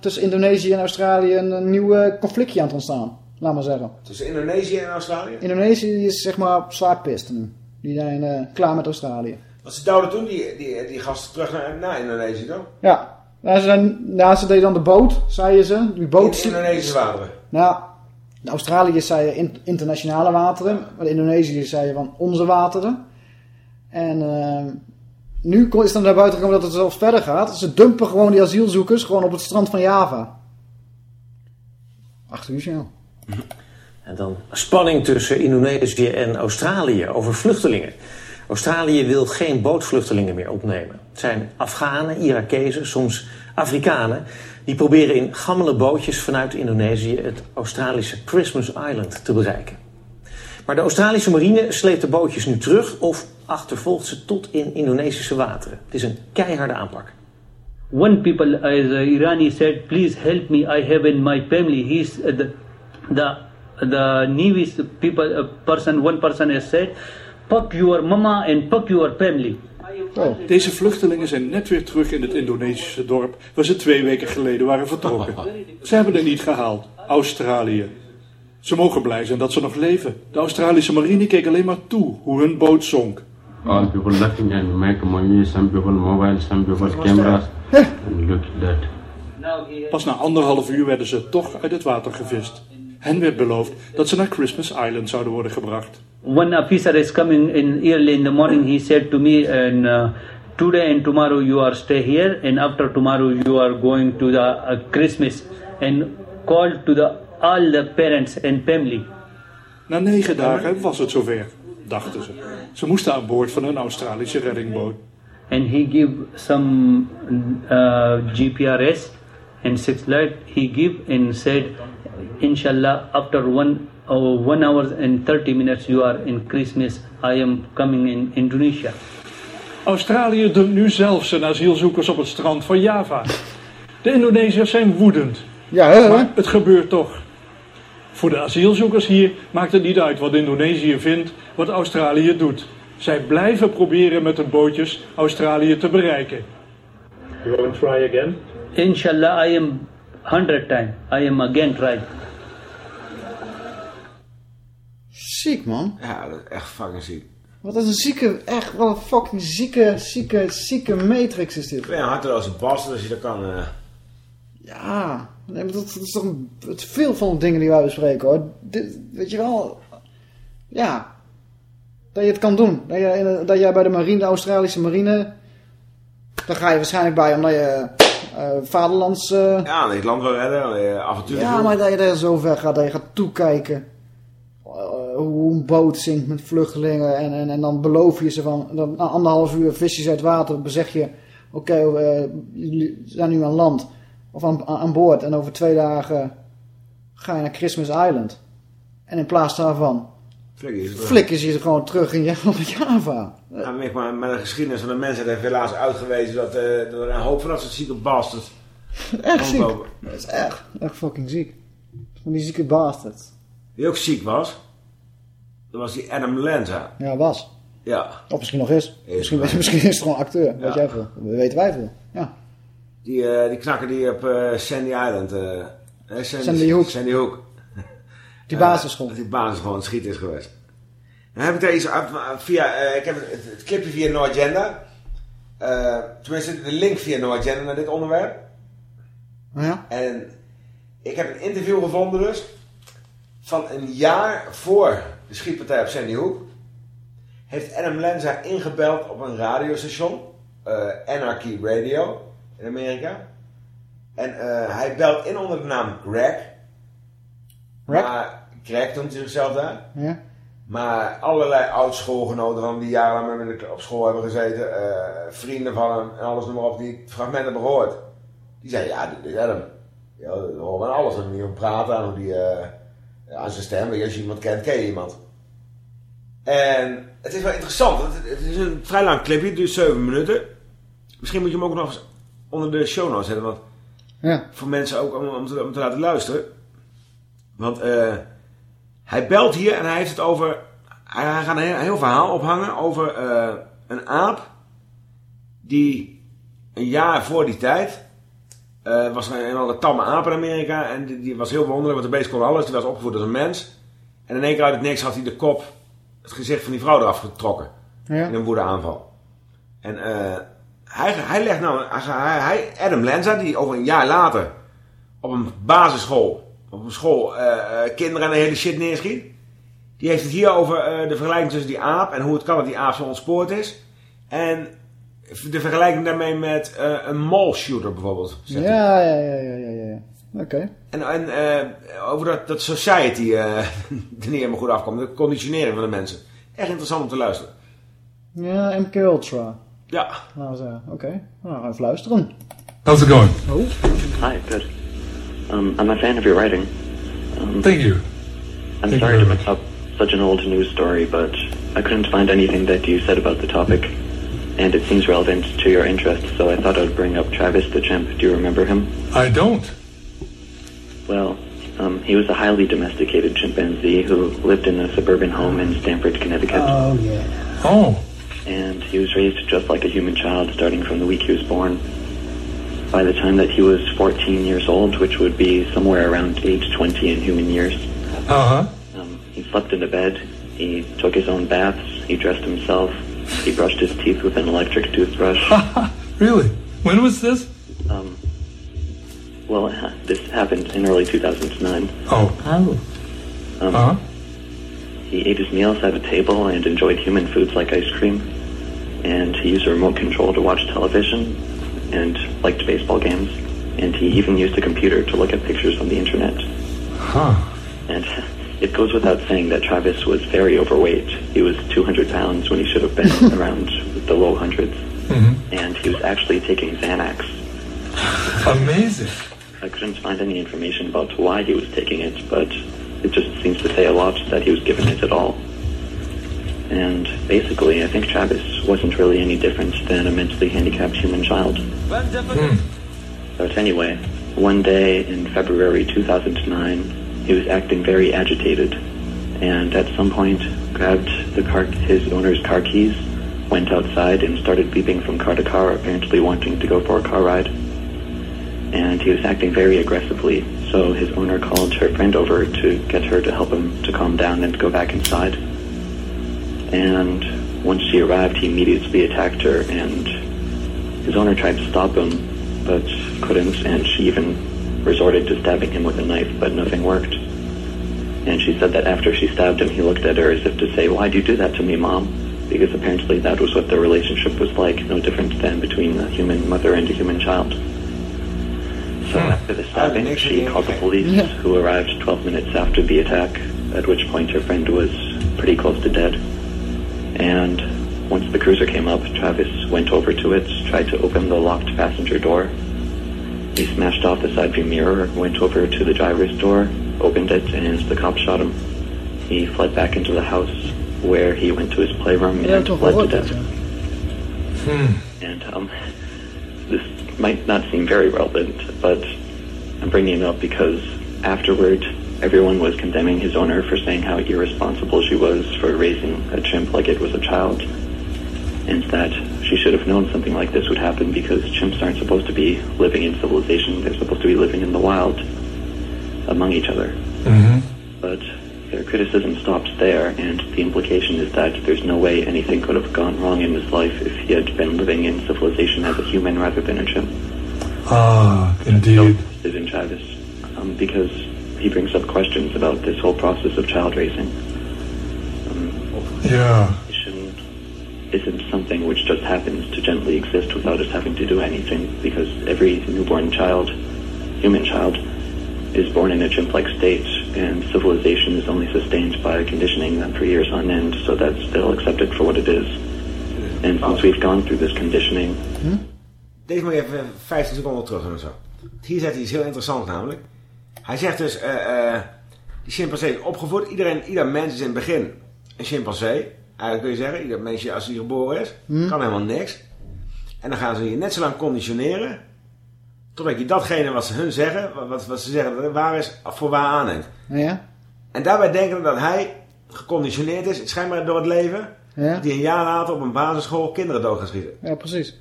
tussen Indonesië en Australië een, een nieuw conflictje aan het ontstaan. Laat maar zeggen. Tussen Indonesië en Australië? Indonesië is zeg maar zwaar pist nu. Die zijn klaar met Australië. Want ze duwden toen die, die, die gasten terug naar, naar Indonesië, toch? Ja. Nou, ze, zijn, ja, ze deden dan de boot, zeiden ze. Die boot In Indonesische wateren. Nou, de Australiërs zeiden in- internationale wateren. Maar de Indonesiërs zeiden van onze wateren. En eh, nu is dan naar buiten gekomen dat het zelfs verder gaat. Ze dumpen gewoon die asielzoekers gewoon op het strand van Java. Acht uur. En dan spanning tussen Indonesië en Australië over vluchtelingen. Australië wil geen bootvluchtelingen meer opnemen. Het zijn Afghanen, Irakezen, soms Afrikanen. Die proberen in gammele bootjes vanuit Indonesië het Australische Christmas Island te bereiken. Maar de Australische marine sleept de bootjes nu terug of achtervolgt ze tot in Indonesische wateren. Het is een keiharde aanpak. One people, as uh, Irani said, please help me. I have in my family. He's uh, the the the Nevis people person. One person has said, "Fuck your mama and fuck your family." Deze vluchtelingen zijn net weer terug in het Indonesische dorp waar ze twee weken geleden waren vertrokken. Ze hebben het niet gehaald, Australië. Ze mogen blij zijn dat ze nog leven. De Australische marine keek alleen maar toe hoe hun boot zonk. All people laughing and make money, some people mobile, some people cameras. and look at that. Pas na anderhalf uur werden ze toch uit het water gevist. Hen werd beloofd dat ze naar Christmas Island zouden worden gebracht. One officer is coming in early in the morning. He said to me, and uh, today and tomorrow you are stay here, and after tomorrow you are going to the uh, Christmas, and call to the all the parents and family. Na negen dagen was het zover, dachten ze. Ze moesten aan boord van een Australische reddingboot. And he give some uh, GPRS and six light. He give and said, Inshallah, after one uh, one hour and 30 minutes you are in Christmas. I am coming in Indonesia. Australië dumpt nu zelf zijn asielzoekers op het strand van Java. De Indonesiërs zijn woedend. Ja, hè? Maar het gebeurt toch. Voor de asielzoekers hier maakt het niet uit wat Indonesië vindt, wat Australië doet. Zij blijven proberen met hun bootjes Australië te bereiken. You want to try again? Inshallah, I am 100 time. I am again try. Ziek, man. Ja, dat is echt fucking ziek. Wat is een zieke, echt, wat een fucking zieke, zieke, zieke matrix is dit. Ik ben een harteloze bastard als je dat kan... eh. Ja, nee, maar dat, dat is toch een, het veel van de dingen die wij bespreken hoor. Dit, weet je wel, ja, dat je het kan doen. Dat, je, dat jij bij de marine, de Australische marine, daar ga je waarschijnlijk bij omdat je eh vaderlands... eh, Ja, dat je het land wil redden, dat je avontuur ja, maar dat je er zo ver gaat, dat je gaat toekijken. Hoe een boot zinkt met vluchtelingen. En, en, en dan beloof je ze van, dan, na anderhalf uur visjes uit water, bezeg je, oké, eh, jullie zijn nu aan land. Of aan, aan boord. En over twee dagen ga je naar Christmas Island. En in plaats daarvan flikken ze je gewoon terug in Java. Ja, maar, maar, maar de geschiedenis van de mensheid heeft helaas uitgewezen dat, dat er een hoop van dat soort zieke bastards Echt ziek. Dat is echt, echt fucking ziek. Van die zieke bastard. Die ook ziek was, dat was die Adam Lanza. Ja, was. Ja. Of misschien nog is. Is misschien, misschien is het gewoon acteur. Weet jij veel. Dat weten wij veel. Ja. Die, eh, die knakker die op eh, Sandy Island... eh, eh, Sandy Hook. Sandy Hook. Die basisschool. die basisschool een schiet is geweest. Dan heb ik uit, via... ik heb het, clipje via No Agenda. Tenminste, de link via No Agenda naar dit onderwerp. Ja? En ik heb een interview gevonden dus. Van een jaar voor de schietpartij op Sandy Hook. Heeft Adam Lanza ingebeld op een radiostation. eh, Anarchy Radio. In Amerika. En eh, hij belt in onder de naam Greg. Greg? Maar Greg noemt hij zichzelf daar. Ja. Maar allerlei oud-schoolgenoten van die jarenlang met op school hebben gezeten. eh, vrienden van hem en alles noem maar op. Die het fragment hebben gehoord. Die zeiden, ja, dit is Adam. Ja, horen we aan alles. Aan hoe praat, aan hoe die, aan zijn stem. Als je iemand kent, ken je iemand. En het is wel interessant. Het, is een vrij lang clipje. Het duurt 7 minuten. Misschien moet je hem ook nog eens onder de show notes zetten. Want Ja. voor mensen ook om, om, te, om te laten luisteren. Want eh, hij belt hier en hij heeft het over... Hij, gaat een heel, heel verhaal ophangen over eh, een aap... die een jaar voor die tijd... eh, was een andere tamme aap in Amerika... en die, die was heel wonderlijk, want de beest kon alles. Die was opgevoed als een mens. En in één keer uit het niks had hij de kop... het gezicht van die vrouw eraf getrokken. Ja. In een woedeaanval. En eh, hij, hij legt nou... Hij, hij, Adam Lanza, die over een jaar later... op een basisschool... op een school eh, kinderen en de hele shit neerschiet... die heeft het hier over de vergelijking tussen die aap... en hoe het kan dat die aap zo ontspoord is... en de vergelijking daarmee met eh, een mall shooter bijvoorbeeld. Ja, ja, ja, ja, ja, ja. Oké. En, en eh, over dat, dat society eh er niet helemaal goed afkomt. De conditionering van de mensen. Echt interessant om te luisteren. Ja, MK Ultra. Ja. Nou, zo, oké. Nou, even luisteren. How's it going? Oh. Hi, good. Um, I'm a fan of your writing. Um, Thank you. I'm Thank sorry to mix up such an old news story, but I couldn't find anything that you said about the topic, and it seems relevant to your interests, so I thought I would bring up Travis the chimp. Do you remember him? I don't. Well, um, he was a highly domesticated chimpanzee who lived in a suburban home in Stamford, Connecticut. Oh, yeah. Oh. and he was raised just like a human child starting from the week he was born. By the time that he was 14 years old, which would be somewhere around age 20 in human years, Uh-huh. Um, he slept in a bed. He took his own baths. He dressed himself. He brushed his teeth with an electric toothbrush. Really? When was this? um, well, ha- this happened in early 2009. Oh. Um, Uh-huh. He ate his meals at a table and enjoyed human foods like ice cream. And he used a remote control to watch television and liked baseball games. And he even used a computer to look at pictures on the internet. Huh. And it goes without saying that Travis was very overweight. He was 200 pounds when he should have been around the low hundreds. Mhm. And he was actually taking Xanax. Amazing. I couldn't find any information about why he was taking it, but it just seems to say a lot that he was given it at all. And basically, I think Travis wasn't really any different than a mentally handicapped human child. But anyway, one day in February 2009, he was acting very agitated, and at some point grabbed the car, his owner's car keys, went outside, and started beeping from car to car, apparently wanting to go for a car ride. And he was acting very aggressively, so his owner called her friend over to get her to help him to calm down and go back inside. And once she arrived, he immediately attacked her, and his owner tried to stop him, but couldn't, and she even resorted to stabbing him with a knife, but nothing worked. And she said that after she stabbed him, he looked at her as if to say, Why'd you do that to me, Mom? Because apparently that was what their relationship was like, no different than between a human mother and a human child. So after the stabbing, she called the police, who arrived 12 minutes after the attack, at which point her friend was pretty close to dead. And once the cruiser came up, Travis went over to it, tried to open the locked passenger door. He smashed off the side view mirror, went over to the driver's door, opened it, and the cop shot him. He fled back into the house, where he went to his playroom Ja, and toch bled to death. ja. And um, this might not seem very relevant, but I'm bringing it up because afterward, everyone was condemning his owner for saying how irresponsible she was for raising a chimp like it was a child, and that she should have known something like this would happen because chimps aren't supposed to be living in civilization; they're supposed to be living in the wild among each other. Mm-hmm. But their criticism stops there, and the implication is that there's no way anything could have gone wrong in his life if he had been living in civilization as a human rather than a chimp. Ah, indeed. Is in Travis, um, because he brings up questions about this whole process of child raising. Yeah. Isn't something which just happens to gently exist without us having to do anything, because every newborn child, human child, is born in a chimp-like state, and civilization is only sustained by conditioning them for years on end, so that's still accepted for what it is. And since we've gone through this conditioning, Deze moet je even 15 seconden terug en zo. Hier zegt hij iets heel interessants namelijk. Hij zegt dus, eh eh die chimpansee is opgevoed. Iedereen, ieder mens is in het begin een chimpansee. Eigenlijk kun je zeggen, ieder mensje als hij geboren is, Hmm. kan helemaal niks. En dan gaan ze je net zo lang conditioneren, totdat je datgene wat ze hun zeggen, wat- wat, wat ze zeggen dat het waar is, voor waar aanneemt. Ja? En daarbij denken we dat hij geconditioneerd is, schijnbaar door het leven, Ja? dat hij een jaar later op een basisschool kinderen dood gaat schieten. Ja, precies.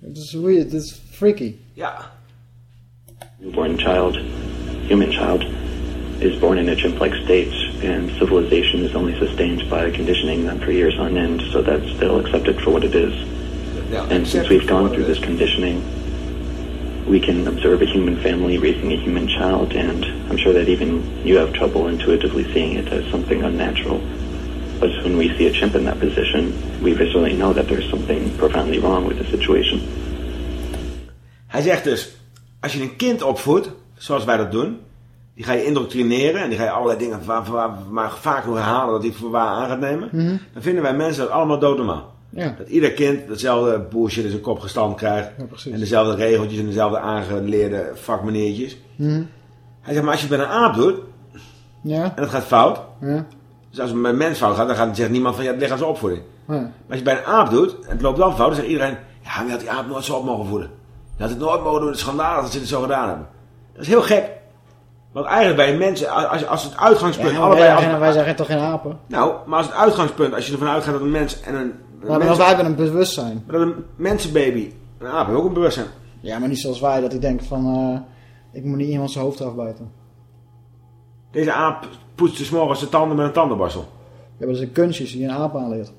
Het is weird, het is freaky. Ja. newborn child, human child, is born in a chimp-like state, and civilization is only sustained by conditioning them for years on end, so that's still accepted for what it is. And since we've gone through this conditioning, we can observe a human family raising a human child, and I'm sure that even you have trouble intuitively seeing it as something unnatural. But when we see a chimp in that position, we visually know that there's something profoundly wrong with the situation. Hij zegt dus, als je een kind opvoedt, zoals wij dat doen, die ga je indoctrineren en die ga je allerlei dingen waar, waar, maar vaak nog herhalen dat hij voor waar aan gaat nemen. Mhm. Dan vinden wij mensen dat allemaal doodnormaal. Ja. Dat ieder kind hetzelfde bullshit in zijn kop gestampt krijgt. Ja, en dezelfde regeltjes en dezelfde aangeleerde vakmaniertjes. Mhm. Hij zegt, maar als je het bij een aap doet, Ja? en het gaat fout. Ja? Dus als het met een mens fout gaat, dan gaat, zegt niemand van, ja, het ligt aan zijn opvoeding. Maar als je bij een aap doet, en het loopt wel fout, dan zegt iedereen... Ja, je had die aap nooit zo op mogen voeden. Je had het nooit mogen doen, het is schandalig dat ze het zo gedaan hebben. Dat is heel gek. Want eigenlijk bij mensen, als, als het uitgangspunt... Ja, allebei wij, als- wij zijn toch geen apen? nou, maar als het uitgangspunt, als je ervan uitgaat dat een mens en een... een maar mens- wij hebben een bewustzijn. maar dat een mensenbaby, een aap heeft ook een bewustzijn. Ja, maar niet zoals wij, dat hij denkt van... eh, ik moet niet iemand zijn hoofd afbijten. Deze aap poetste 's morgens zijn tanden met een tandenborstel. Ja, maar dat zijn kunstjes die een aap aanleert.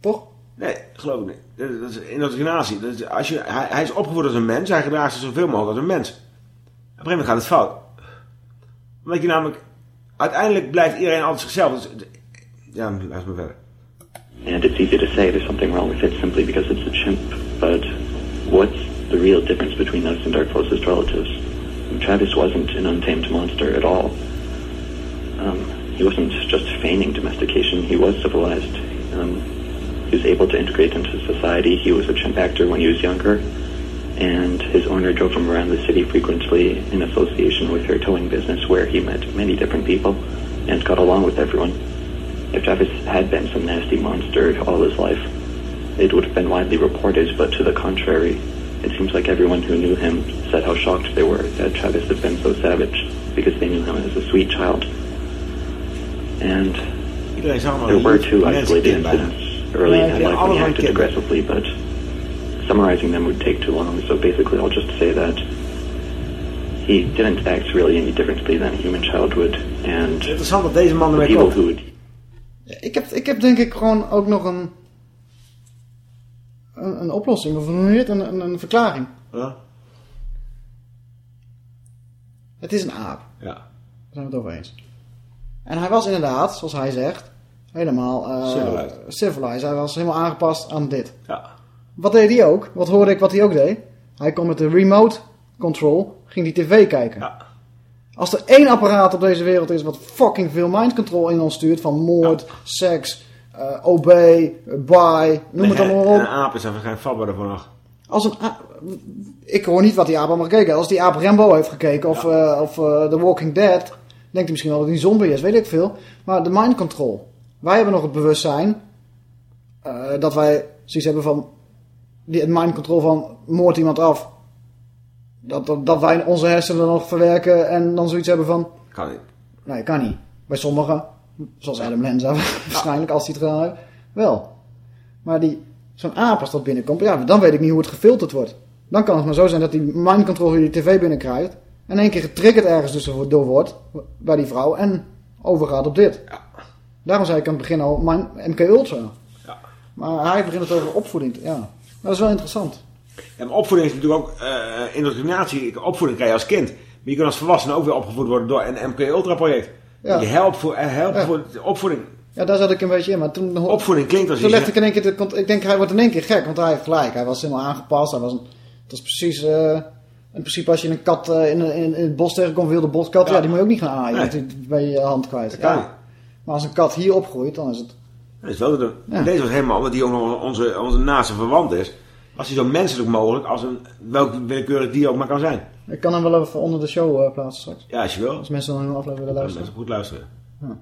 Toch? Nee, geloof ik niet. Dat, is- dat is indoctrinatie. Dat is, als je, hij, hij is opgevoed als een mens. Hij gedraagt zich zoveel mogelijk als een mens. Een gegeven moment gaat het fout. Omdat je namelijk... Uiteindelijk blijft iedereen altijd zichzelf. Dus, ja, luister maar verder. And it's easy to say there's something wrong with it simply because it's a chimp, but what's the real difference between us and our closest relatives? Travis wasn't an untamed monster at all. Um, he wasn't just feigning domestication, he was civilized. Um, he was able to integrate into society. He was a chimp actor when he was younger, and his owner drove him around the city frequently in association with her towing business, where he met many different people and got along with everyone. If Travis had been some nasty monster all his life, it would have been widely reported, but to the contrary, it seems like everyone who knew him said how shocked they were that Travis had been so savage because they knew him as a sweet child. And Iedereen zag hem there were two isolated incidents early in his life when he acted aggressively, but summarizing them would take too long, so basically I'll just say that he didn't act really any differently than a human child would, and Interessant dat deze man the ermee komt. would Ik heb, ik heb denk ik gewoon ook nog een, een, een oplossing, of hoe noem je? Een, een, een verklaring. Ja. Het is een aap. Ja. Daar zijn we het over eens. En hij was inderdaad, zoals hij zegt, helemaal eh, Civilized. civilized. Hij was helemaal aangepast aan dit. Ja. Wat deed hij ook? Wat hoorde ik wat hij ook deed? Hij kon met de remote control, ging die tv kijken. Als er één apparaat op deze wereld is wat fucking veel mind control in ons stuurt, van moord, seks, eh obey, buy, noem het allemaal op. een aap is er waarschijnlijk vatbaar ervoor nog. Als een ik hoor niet wat die aap allemaal gekeken. Als die aap Rambo heeft gekeken of, eh, of eh, The Walking Dead, denkt hij misschien wel dat hij zombie is, weet ik veel. Maar de mind control. Wij hebben nog het bewustzijn eh, dat wij zoiets hebben van die, het mind control van moord iemand af. Dat, dat, dat wij onze hersenen nog verwerken en dan zoiets hebben van Kan niet. Nee, kan niet. Bij sommigen, zoals Adam Lenza waarschijnlijk, als hij het gedaan heeft, wel. Maar die, zo'n aap als dat binnenkomt, ja, dan weet ik niet hoe het gefilterd wordt. Dan kan het maar zo zijn dat die mind control die tv binnenkrijgt, en in één keer getriggerd ergens dus door wordt, bij die vrouw, en overgaat op dit. Daarom zei ik aan het begin al, MK Ultra. Maar hij begint het over opvoeding, ja. Dat is wel interessant. En opvoeding is natuurlijk ook eh, indoctrinatie. Opvoeding krijg je als kind. Maar je kunt als volwassene ook weer opgevoed worden door een MK Ultra project. Ja. Je helpt, voor, eh, helpt Ja. voor opvoeding. Ja, daar zat ik een beetje in, maar toen... Opvoeding klinkt als Toen legde ik in één keer... de Ik denk, hij wordt in één keer gek, want hij heeft gelijk. Hij was helemaal aangepast. Hij was een, het was precies... eh, in principe als je een kat in, in, in het bos tegenkomt, wilde boskat, ja. die moet je ook niet gaan aaien. Nee. want die ben je hand kwijt. kan Ja. Maar als een kat hier opgroeit, dan is het... Dat is wel. Ja. En Deze was helemaal, omdat hij ook nog onze, onze naaste verwant is. Was hij zo menselijk mogelijk als een welk willekeurig dier ook maar kan zijn. Ik kan hem wel even onder de show eh, plaatsen straks. Ja, als je wil. Als mensen dan hun aflevering willen Als luisteren. mensen goed luisteren. Ja.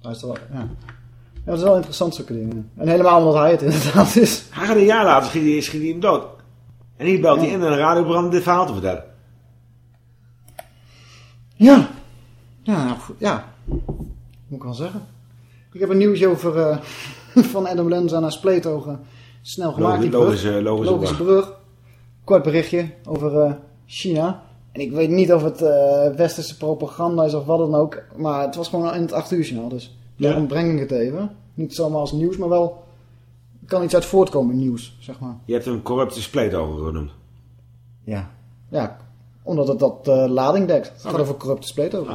Luister wel, ja. Ja, dat is wel interessant, zulke dingen. En helemaal omdat hij het inderdaad is. Hij gaat een jaar later schiet hij, schiet hij hem dood. En hier belt hij in een radioprogramma om dit verhaal te vertellen. Ja. Ja, nou, goed, ja. Moet ik wel zeggen. Ik heb een nieuwsje over eh, van Adam Lenza naar Spleetogen. Snel gemaakt, die brug. Logische- logische brug. Kort berichtje over eh, China. En ik weet niet of het eh, westerse propaganda is of wat dan ook. Maar het was gewoon in het 8 uur journaal. Dus daarom breng ik het even. Niet zomaar als nieuws, maar wel... Kan iets uit voortkomen, nieuws, zeg maar. Je hebt hem corrupte spleetogen genoemd. Ja. Ja, omdat het dat lading dekt. Het gaat Oké. over corrupte Spleetogen.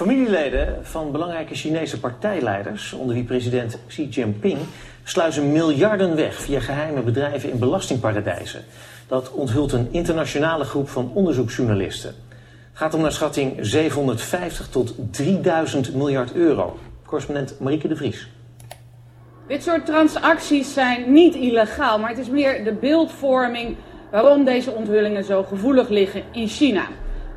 Familieleden van belangrijke Chinese partijleiders, onder wie president Xi Jinping, sluizen miljarden weg via geheime bedrijven in belastingparadijzen. Dat onthult een internationale groep van onderzoeksjournalisten. Gaat om naar schatting 750 tot 3000 miljard euro. Correspondent Marieke de Vries. Dit soort transacties zijn niet illegaal, maar het is meer de beeldvorming waarom deze onthullingen zo gevoelig liggen in China.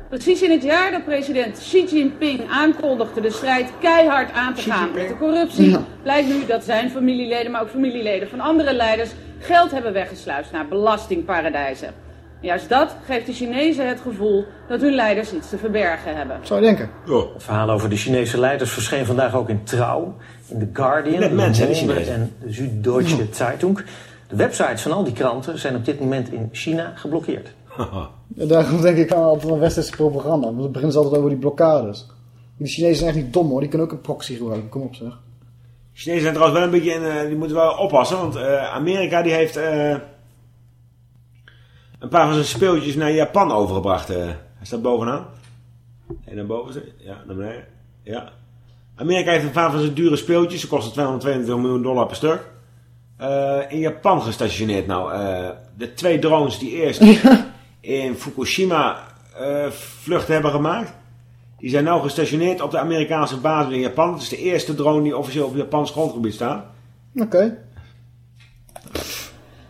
Precies in het jaar dat president Xi Jinping aankondigde de strijd keihard aan te gaan met de corruptie, Ja. blijkt nu dat zijn familieleden, maar ook familieleden van andere leiders, geld hebben weggesluist naar belastingparadijzen. En juist dat geeft de Chinezen het gevoel dat hun leiders iets te verbergen hebben. Zou je denken? Het verhaal over de Chinese leiders verscheen vandaag ook in Trouw, in The Guardian, Chinezen. en de Süddeutsche Zeitung. De websites van al die kranten zijn op dit moment in China geblokkeerd. En daarom denk ik aan altijd van westerse propaganda. Want begint ze altijd over die blokkades. Die Chinezen zijn echt niet dom hoor, die kunnen ook een proxy gebruiken. Kom op zeg. Chinezen zijn trouwens wel een beetje in, eh, die moeten wel oppassen, want eh, Amerika die heeft eh, een paar van zijn speeltjes naar Japan overgebracht. hij staat bovenaan. En naar boven, ja, naar beneden. Ja. Amerika heeft een paar van zijn dure speeltjes, ze kosten 222 miljoen dollar per stuk. in Japan gestationeerd. Nou, de twee drones die eerst in Fukushima eh, vluchten hebben gemaakt, die zijn nu gestationeerd op de Amerikaanse basis in Japan. Het is de eerste drone die officieel op Japans grondgebied staat. Oké.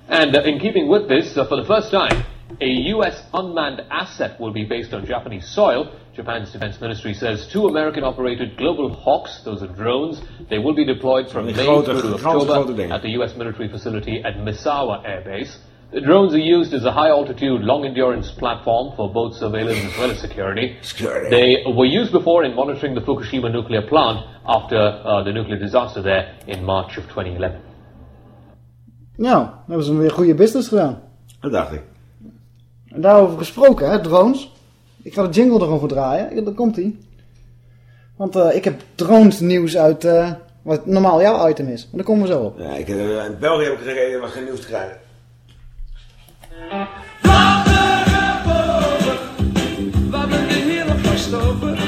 And uh, in keeping with this, uh, for the first time, a U.S. unmanned asset will be based on Japanese soil. Japan's defense ministry says two American-operated Global Hawks, those are drones, they will be deployed from May grote- through October dingen. at the U.S. military facility at Misawa Air Base. The drones are used as a high-altitude, long-endurance platform for both surveillance as well as security. They were used before in monitoring the Fukushima nuclear plant after uh, the nuclear disaster there in March of 2011. Nou, dan hebben ze weer goede business gedaan. Dat dacht ik. En daarover gesproken, hè, drones. Ik ga de jingle er gewoon voor draaien. Ja, Daar komt hij. Want eh, ik heb drones nieuws uit eh, wat normaal jouw item is. Maar daar komen we zo op. Ja, ik, eh, in België heb ik geen nieuws te krijgen. Waar ben je hier nog vast over?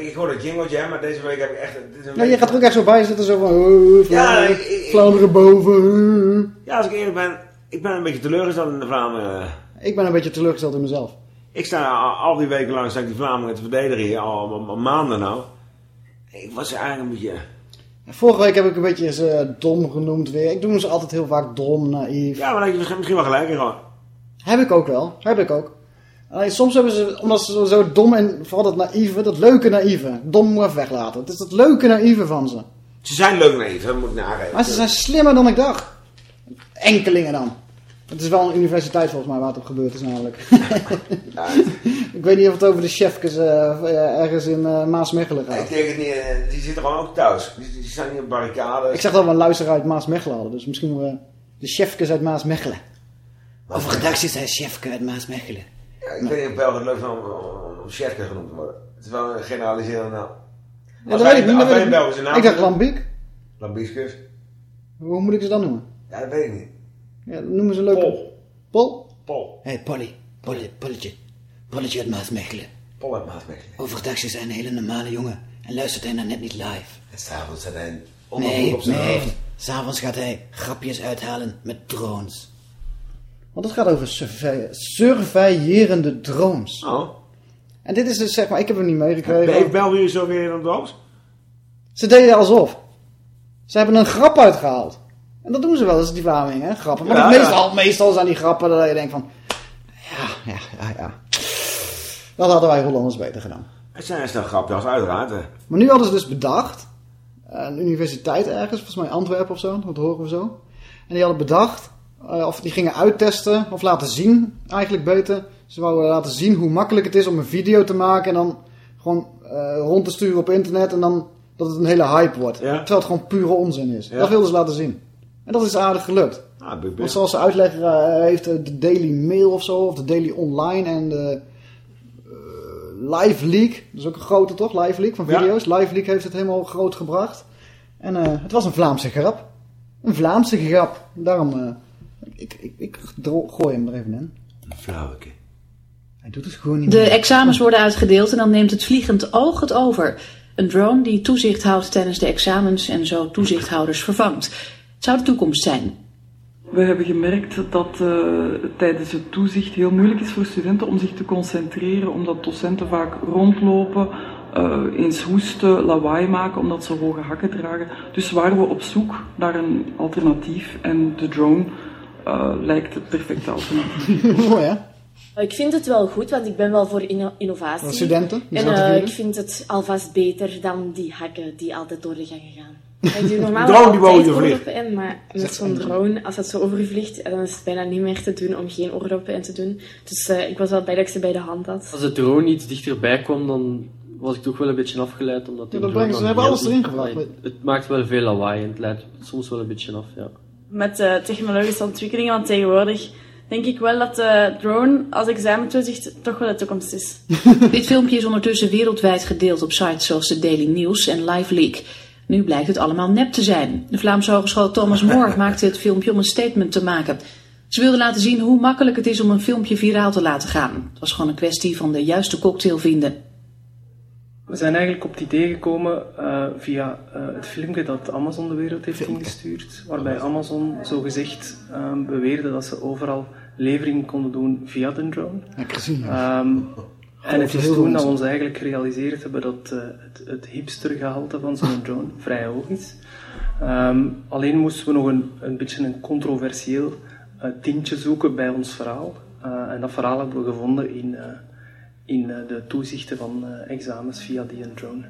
Ik hoor dat jingletje, hè, maar deze week heb ik echt... Een Ja, je gaat er ook echt zo bij zitten, zo van... Ja, Vlaanderen, Vlaanderen boven. Ja, als ik eerlijk ben, ik ben een beetje teleurgesteld in de Vlamingen. Ik ben een beetje teleurgesteld in mezelf. Ik sta al, al die weken lang sta ik die Vlamingen te verdedigen hier, al, al- al maanden nou. Ik was eigenlijk een beetje... Vorige week heb ik een beetje ze dom genoemd weer. Ik doe ze altijd heel vaak dom, naïef. Ja, maar dan heb je misschien- misschien wel gelijk in gewoon. Heb ik ook wel. Heb ik ook. Alleen soms hebben ze, omdat ze zo, dom en vooral dat naïeve, dat leuke naïeve. Dom moet even weglaten. Het is dat leuke naïeve van ze. Ze zijn leuk naïef, dat moet ik nageven. Maar ze zijn slimmer dan ik dacht. Enkelingen dan. Het is wel een universiteit volgens mij waar het op gebeurd is namelijk. ik weet niet of het over de chefkes eh, eh, ergens in eh, Maasmechelen Ik gaat. denk het niet, die zitten gewoon ook thuis. Die, die staan niet op barricades. Ik zeg dat we een luisteraar uit Maasmechelen hadden. Dus misschien we de chefkes uit Maasmechelen. Of redacties uit chefke uit Maasmechelen. Ja, ik weet niet of België het leuk om, om, genoemd te worden. Het is wel een generaliserende naam. Ja, dat weet ik niet. Wij weet ik, Belgische naam ik dacht Lambiek. Lambieskus. Hoe moet ik ze dan noemen? Ja, dat weet ik niet. Ja, dan noemen ze leuk. Pol. Pol? Pol. Hé, hey, Polly. Polly, Polletje. Polletje uit Maasmechelen. Pol uit Maasmechelen. Overdag is hij een hele normale jongen. En luistert hij nou net niet live. En s'avonds zet hij een Nee, op zijn nee. S'avonds gaat hij grapjes uithalen met drones. Want het gaat over surveillerende drones. Oh. En dit is dus zeg maar, ik heb hem niet meegekregen. Heeft België weer een doos? Ze deden alsof. Ze hebben een grap uitgehaald. En dat doen ze wel eens, die Vlamingen, hè? grappen. Maar Ja, dat ja. meestal, meestal zijn die grappen dat je denkt van... Ja, ja, ja, ja. Dat hadden wij Hollanders beter gedaan. Het zijn stel grapjes, uiteraard. hè. Maar nu hadden ze dus bedacht, eh, een universiteit ergens, volgens mij Antwerpen of zo, dat horen we zo. En die hadden bedacht, of die gingen uittesten, of laten zien, eigenlijk beter. Ze wouden laten zien hoe makkelijk het is om een video te maken en dan gewoon eh, rond te sturen op internet en dan dat het een hele hype wordt. Terwijl het gewoon pure onzin is. Ja. Dat wilden ze laten zien. En dat is aardig gelukt. Ah, Want zoals ze uitleggen, eh, heeft eh, de Daily Mail of zo, of de Daily Online en de eh, Live Leak, dat is ook een grote toch, Live Leak van Ja. video's. Live Leak heeft het helemaal groot gebracht. En eh, het was een Vlaamse grap. Een Vlaamse grap. Daarom, eh, ik, ik, ik gooi hem er even in. Een vrouweke. Hij doet het gewoon niet De meer. examens worden uitgedeeld en dan neemt het vliegend oog het over. Een drone die toezicht houdt tijdens de examens en zo toezichthouders vervangt. Het zou de toekomst zijn. We hebben gemerkt dat eh, tijdens het toezicht heel moeilijk is voor studenten om zich te concentreren, omdat docenten vaak rondlopen, eh, eens hoesten, lawaai maken, omdat ze hoge hakken dragen. Dus waren we op zoek naar een alternatief en de drone eh, lijkt het perfecte alternatief. Mooi hè? Ik vind het wel goed, want ik ben wel voor inno- innovatie. Voor studenten, En eh, ik vind het alvast beter dan die hakken die altijd door de gangen gaan. Ik doe normaal Drone die je in, maar met zo'n drone, als dat zo over je vliegt, dan is het bijna niet meer te doen om geen oordoppen in te doen. Dus eh, ik was wel blij dat ik ze bij de hand had. Als de drone iets dichterbij kwam, dan was ik toch wel een beetje afgeleid. Omdat die Ja, dat brengen ze- hebben alles erin Het, het maakt wel veel lawaai en het leidt soms wel een beetje af, ja. Met eh, technologische ontwikkelingen van tegenwoordig denk ik wel dat de drone als examentoezicht toch wel de toekomst is. Dit filmpje is ondertussen wereldwijd gedeeld op sites zoals de Daily News en LiveLeak. Nu blijkt het allemaal nep te zijn. De Vlaamse Hogeschool Thomas More maakte het filmpje om een statement te maken. Ze wilden laten zien hoe makkelijk het is om een filmpje viraal te laten gaan. Het was gewoon een kwestie van de juiste cocktail vinden. We zijn eigenlijk op het idee gekomen eh, via eh, het filmpje dat Amazon de wereld heeft ingestuurd, waarbij Amazon zogezegd um, beweerde dat ze overal levering konden doen via de drone. Ik gezien. Ehm, en het is toen dat we ons eigenlijk gerealiseerd hebben dat eh, het, het hipstergehalte van zo'n drone vrij hoog is. Ehm, alleen moesten we nog een, een beetje een controversieel tintje zoeken bij ons verhaal. En dat verhaal hebben we gevonden in, in eh, de toezichten van eh, examens via die drone.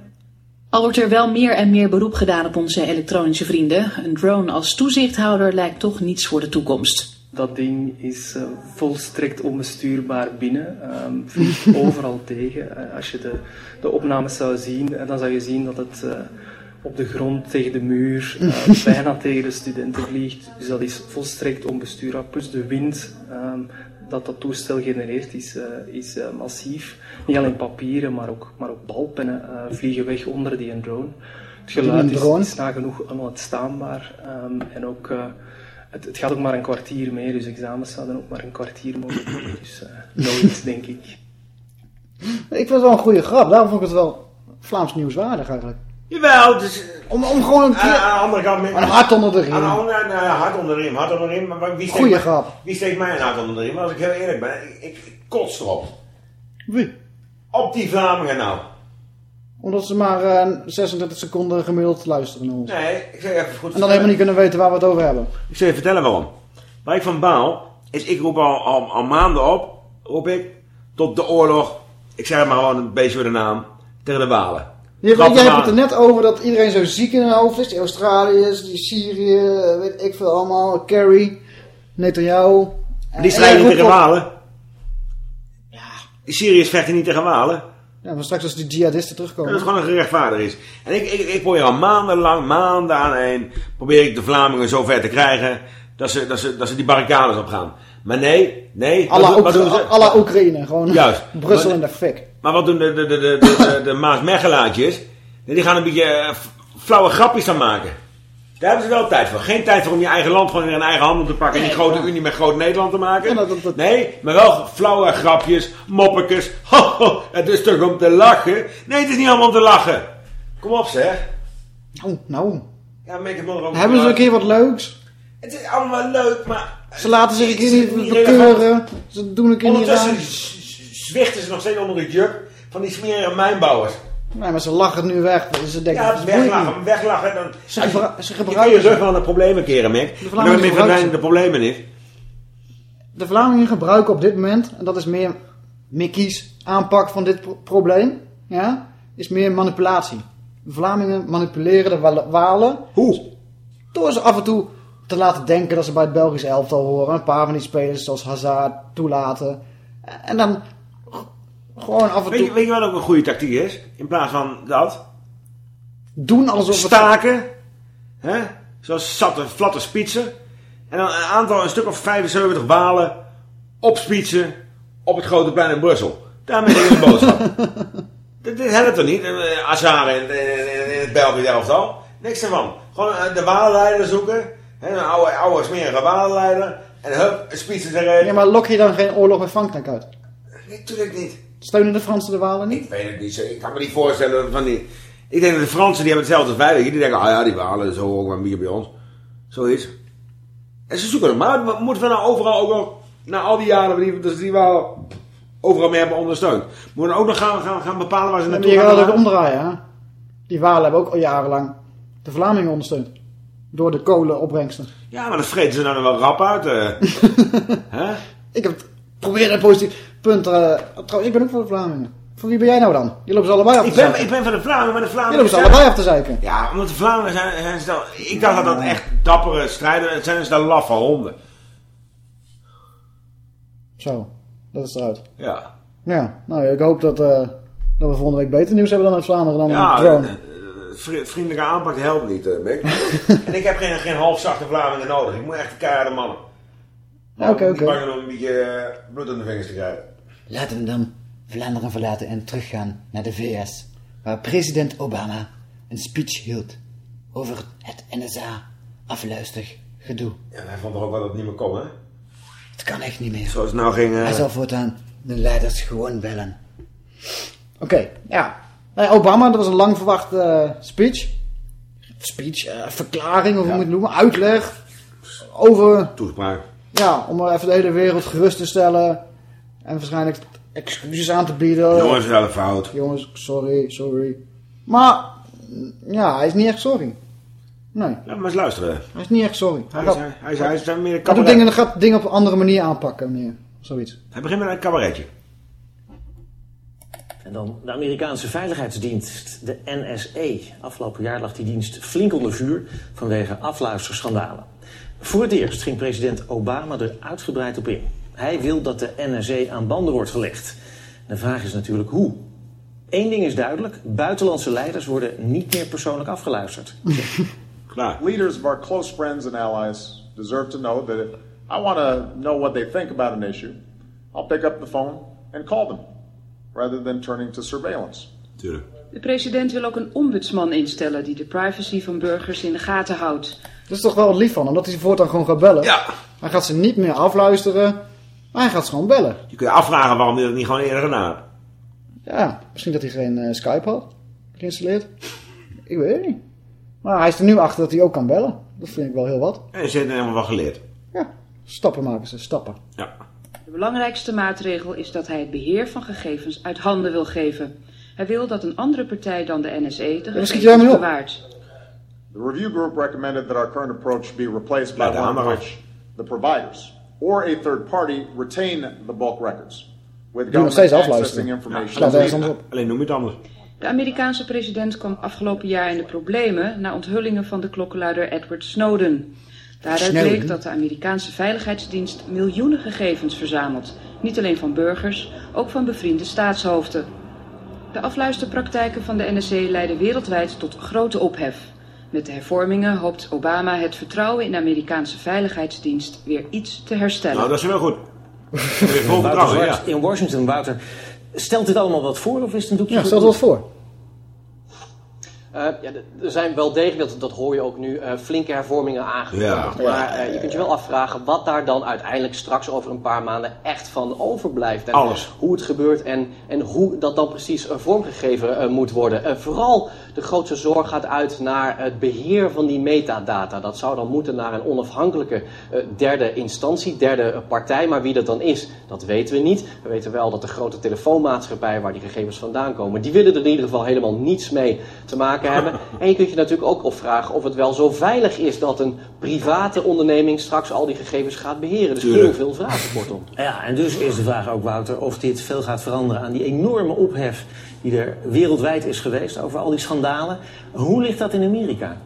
Al wordt er wel meer en meer beroep gedaan op onze elektronische vrienden. Een drone als toezichthouder lijkt toch niets voor de toekomst. Dat ding is eh, volstrekt onbestuurbaar binnen, ehm, vliegt overal tegen. Als je de, de opnames zou zien, dan zou je zien dat het op de grond tegen de muur, bijna tegen de studenten vliegt. Dus dat is volstrekt onbestuurbaar. Plus de wind ehm, dat dat toestel genereert is, eh, is eh, massief. Niet alleen papieren, maar ook, maar ook balpennen eh, vliegen weg onder die drone. Het geluid is, is nagenoeg onuitstaanbaar. ehm, en ook... het, het gaat ook maar een kwartier mee, dus examens zouden ook maar een kwartier mogen duren. Dus eh nooit, denk ik. Ik vind het wel een goede grap. Daarom vond ik het wel Vlaams nieuwswaardig eigenlijk. Jawel, dus... Om, om gewoon een keer... Aan, aan de andere kant... Een hart onder de riem. Aan andere, nee, hart onder de riem, hart onder de riem. Maar wie steekt Goeie mij- grap. Wie steekt mij een hart onder de riem? Als ik heel eerlijk ben, ik, ik, ik kots erop. Wie? Op die Vlamingen nou. Omdat ze maar eh, 36 seconden gemiddeld luisteren naar ons. Nee, ik zeg even goed En dan helemaal niet kunnen weten waar we het over hebben. Ik zal je vertellen waarom. Waar ik van baal, is ik roep al, al, al maanden op, roep ik, tot de oorlog, ik zeg het maar gewoon een beetje voor de naam, tegen de Walen. Grap jij hebt maar. het er net over dat iedereen zo ziek in hun hoofd is. Die Australiërs, die Syrië, weet ik veel allemaal. Kerry, Netanyahu. Die strijden niet tegen Walen. Die Syriërs vechten niet tegen Walen. Ja, maar straks als die jihadisten terugkomen. Dat het gewoon een gerechtvaardig is. En ik, ik, ik probeer al maandenlang, maanden aan een, probeer ik de Vlamingen zo ver te krijgen, dat ze, dat ze, dat ze die barricades opgaan. Maar nee, nee. Alla wat doen- wat doen ze? Oekra- alla Oekraïne. Gewoon Juist. Brussel Maar- in de fik. Maar wat doen de, de, de, de, de, de? Nee, Die gaan een beetje eh, flauwe grapjes aan maken. Daar hebben ze wel tijd voor. Geen tijd voor om je eigen land gewoon weer in eigen handen te pakken. En die grote unie met groot Nederland te maken. Nee, maar wel flauwe grapjes, ho, het is toch om te lachen? Nee, het is niet allemaal om te lachen. Kom op zeg. Nou, nou. Ja, make it Hebben ze een keer wat leuks? Het is allemaal leuk, maar... Ze laten zich een keer niet bekeuren. Ze doen een keer niet Ondertussen zwichten ze nog steeds onder het juk van die smerige mijnbouwers. Nee, maar ze lachen nu weg. Ze denken, Ja, weglachen, weglachen. Dan, Ze je- gebru- ze je gebruiken kun je ze. rug wel de problemen keren, Mick. Verdwijnen de problemen niet. De Vlamingen gebruiken op dit moment, en dat is meer Mickey's aanpak van dit pro- probleem, ja, is meer manipulatie. De Vlamingen manipuleren de Wa- Walen. Hoe? Door ze af en toe te laten denken dat ze bij het Belgisch elftal horen. Een paar van die spelers zoals Hazard toelaten. En dan gewoon af en Weet toe je, weet je wat ook een goede tactiek is? In plaats van dat. doen alsof het... Staken. Hè? Zoals zatte, flatte spitsen. En dan een aantal, een stuk of 75 walen opspietsen op het grote plein in Brussel. Daarmee is de boodschap. dit, dit helpt er niet. Azar in, in, in het Belgisch elftal. Niks ervan. Gewoon eh, de walenleider zoeken. Een oude, oude smerige walenleider. En hup, spitsen erin. Ja, maar lok je dan geen oorlog met Frankrijk uit? Natuurlijk niet. Steunen de Fransen de Walen niet? Ik weet het niet. zo. Ik kan me niet voorstellen van die... Ik denk dat de Fransen, die hebben hetzelfde als wij. weet je. Die denken, ah ja, die walen, zo ook maar bier bij ons. Zoiets. En ze zoeken het. Maar moeten we nou overal ook nog, na al die jaren die, dat ze die walen overal mee hebben ondersteund. Moeten we ook nog gaan, gaan, gaan bepalen waar ze naartoe je gaan? gaat het ook omdraaien, hè? Die Walen hebben ook al jarenlang de Vlamingen ondersteund. Door de kolenopbrengsten. Ja, maar dat vreten ze nou wel rap uit. eh. Hè? Ik heb probeer een positief punt. eh, trouwens, ik ben ook voor de Vlamingen. Van wie ben jij nou dan? Je loopt ze allebei af te Ik ben, zeiken. ik ben van de Vlamingen, maar de Je Vlamingen loopt ze allebei af te zeiken. Ja, omdat de Vlamingen zijn, zijn Ik dacht dat dat echt dappere strijders Het zijn dus de laffe honden. Zo, dat is eruit. Ja. Ja, nou ik hoop dat, eh, dat we volgende week beter nieuws hebben dan uit Vlaanderen dan Ja, een drone. Vri- vriendelijke aanpak helpt niet, eh, Mick. en ik heb geen, geen halfzachte Vlamingen nodig. Ik moet echt keiharde mannen. Oké, oké. bang om een beetje eh, bloed aan de vingers te krijgen. Laten we dan Vlaanderen verlaten en teruggaan naar de VS, waar president Obama een speech hield over het NSA-afluistergedoe. Ja, hij vond toch ook wel dat het niet meer kon, hè? Het kan echt niet meer. Zoals het nou ging... eh, Hij zal voortaan de leiders gewoon bellen. Oké, ja. Nee, Obama, dat was een lang verwachte eh, speech. Speech, eh, verklaring, of hoe moet je het noemen, uitleg. Over, Toespraak. ja, om even de hele wereld gerust te stellen. En waarschijnlijk excuses aan te bieden. Jongens, wel een fout. Jongens, sorry, sorry. Maar, ja, hij is niet echt sorry. Nee, Ja, maar eens luisteren. hij is niet echt sorry. Hij, gaat- is, hij, is, hij is meer een hij doet cabaret. dingen, gaat dingen op een andere manier aanpakken, meneer. Zoiets. Hij begint met een cabaretje. En dan de Amerikaanse veiligheidsdienst, de NSA. Afgelopen jaar lag die dienst flink onder vuur vanwege afluisterschandalen. Voor het eerst ging president Obama er uitgebreid op in. Hij wil dat de NSA aan banden wordt gelegd. De vraag is natuurlijk hoe. Eén ding is duidelijk, buitenlandse leiders worden niet meer persoonlijk afgeluisterd. Leaders of our close friends and allies deserve to know that if I want to know what they think about an issue, I'll pick up the phone and call them, rather than turning to surveillance. Tuurlijk. De president wil ook een ombudsman instellen die de privacy van burgers in de gaten houdt. Dat is toch wel lief van hem, dat hij ze voortaan gewoon gaat bellen. Ja. Hij gaat ze niet meer afluisteren, maar hij gaat ze gewoon bellen. Je kunt je afvragen waarom hij dat niet gewoon eerder gedaan had. Ja, misschien dat hij geen eh, Skype had geïnstalleerd. Ik weet het niet. Maar hij is er nu achter dat hij ook kan bellen. Dat vind ik wel heel wat. En ze hebben helemaal wat geleerd. Stappen maken ze, stappen. Ja. De belangrijkste maatregel is dat hij het beheer van gegevens uit handen wil geven. Hij wil dat een andere partij dan de NSA de gegevens bewaart. The review group recommended that our current approach be replaced by Ja, de one in which the providers or a third party retain the bulk records, with Die nog steeds afluisteren. accessing information. Slaat ergens anders op. Alleen noem je het anders. De Amerikaanse president kwam afgelopen jaar in de problemen na onthullingen van de klokkenluider Edward Snowden. Daaruit Snowden? bleek dat de Amerikaanse veiligheidsdienst miljoenen gegevens verzamelt. Niet alleen van burgers, ook van bevriende staatshoofden. De afluisterpraktijken van de NSA leiden wereldwijd tot grote ophef. Met de hervormingen hoopt Obama het vertrouwen in de Amerikaanse veiligheidsdienst weer iets te herstellen. Nou, dat is wel goed. Weer vol Wouter vertrouwen, Zwart ja. in Washington, Wouter. Stelt dit allemaal wat voor of is het een doekje Ja, voor stel de dat voor. Eh, ja, er zijn wel degelijk, dat, dat hoor je ook nu, eh, flinke hervormingen aangekondigd. Ja. Maar eh, je kunt je wel afvragen wat daar dan uiteindelijk straks over een paar maanden echt van overblijft. En Alles. Hoe het gebeurt en, en hoe dat dan precies vormgegeven moet worden. Vooral de grootste zorg gaat uit naar het beheer van die metadata. Dat zou dan moeten naar een onafhankelijke eh, derde instantie, derde eh, partij. Maar wie dat dan is, dat weten we niet. We weten wel dat de grote telefoonmaatschappijen waar die gegevens vandaan komen, die willen er in ieder geval helemaal niets mee te maken hebben. En je kunt je natuurlijk ook afvragen of het wel zo veilig is dat een private onderneming straks al die gegevens gaat beheren. Dus heel veel vragen, kortom. Ja, en dus is de vraag ook, Wouter, of dit veel gaat veranderen aan die enorme ophef die er wereldwijd is geweest over al die schandalen. Hoe ligt dat in Amerika?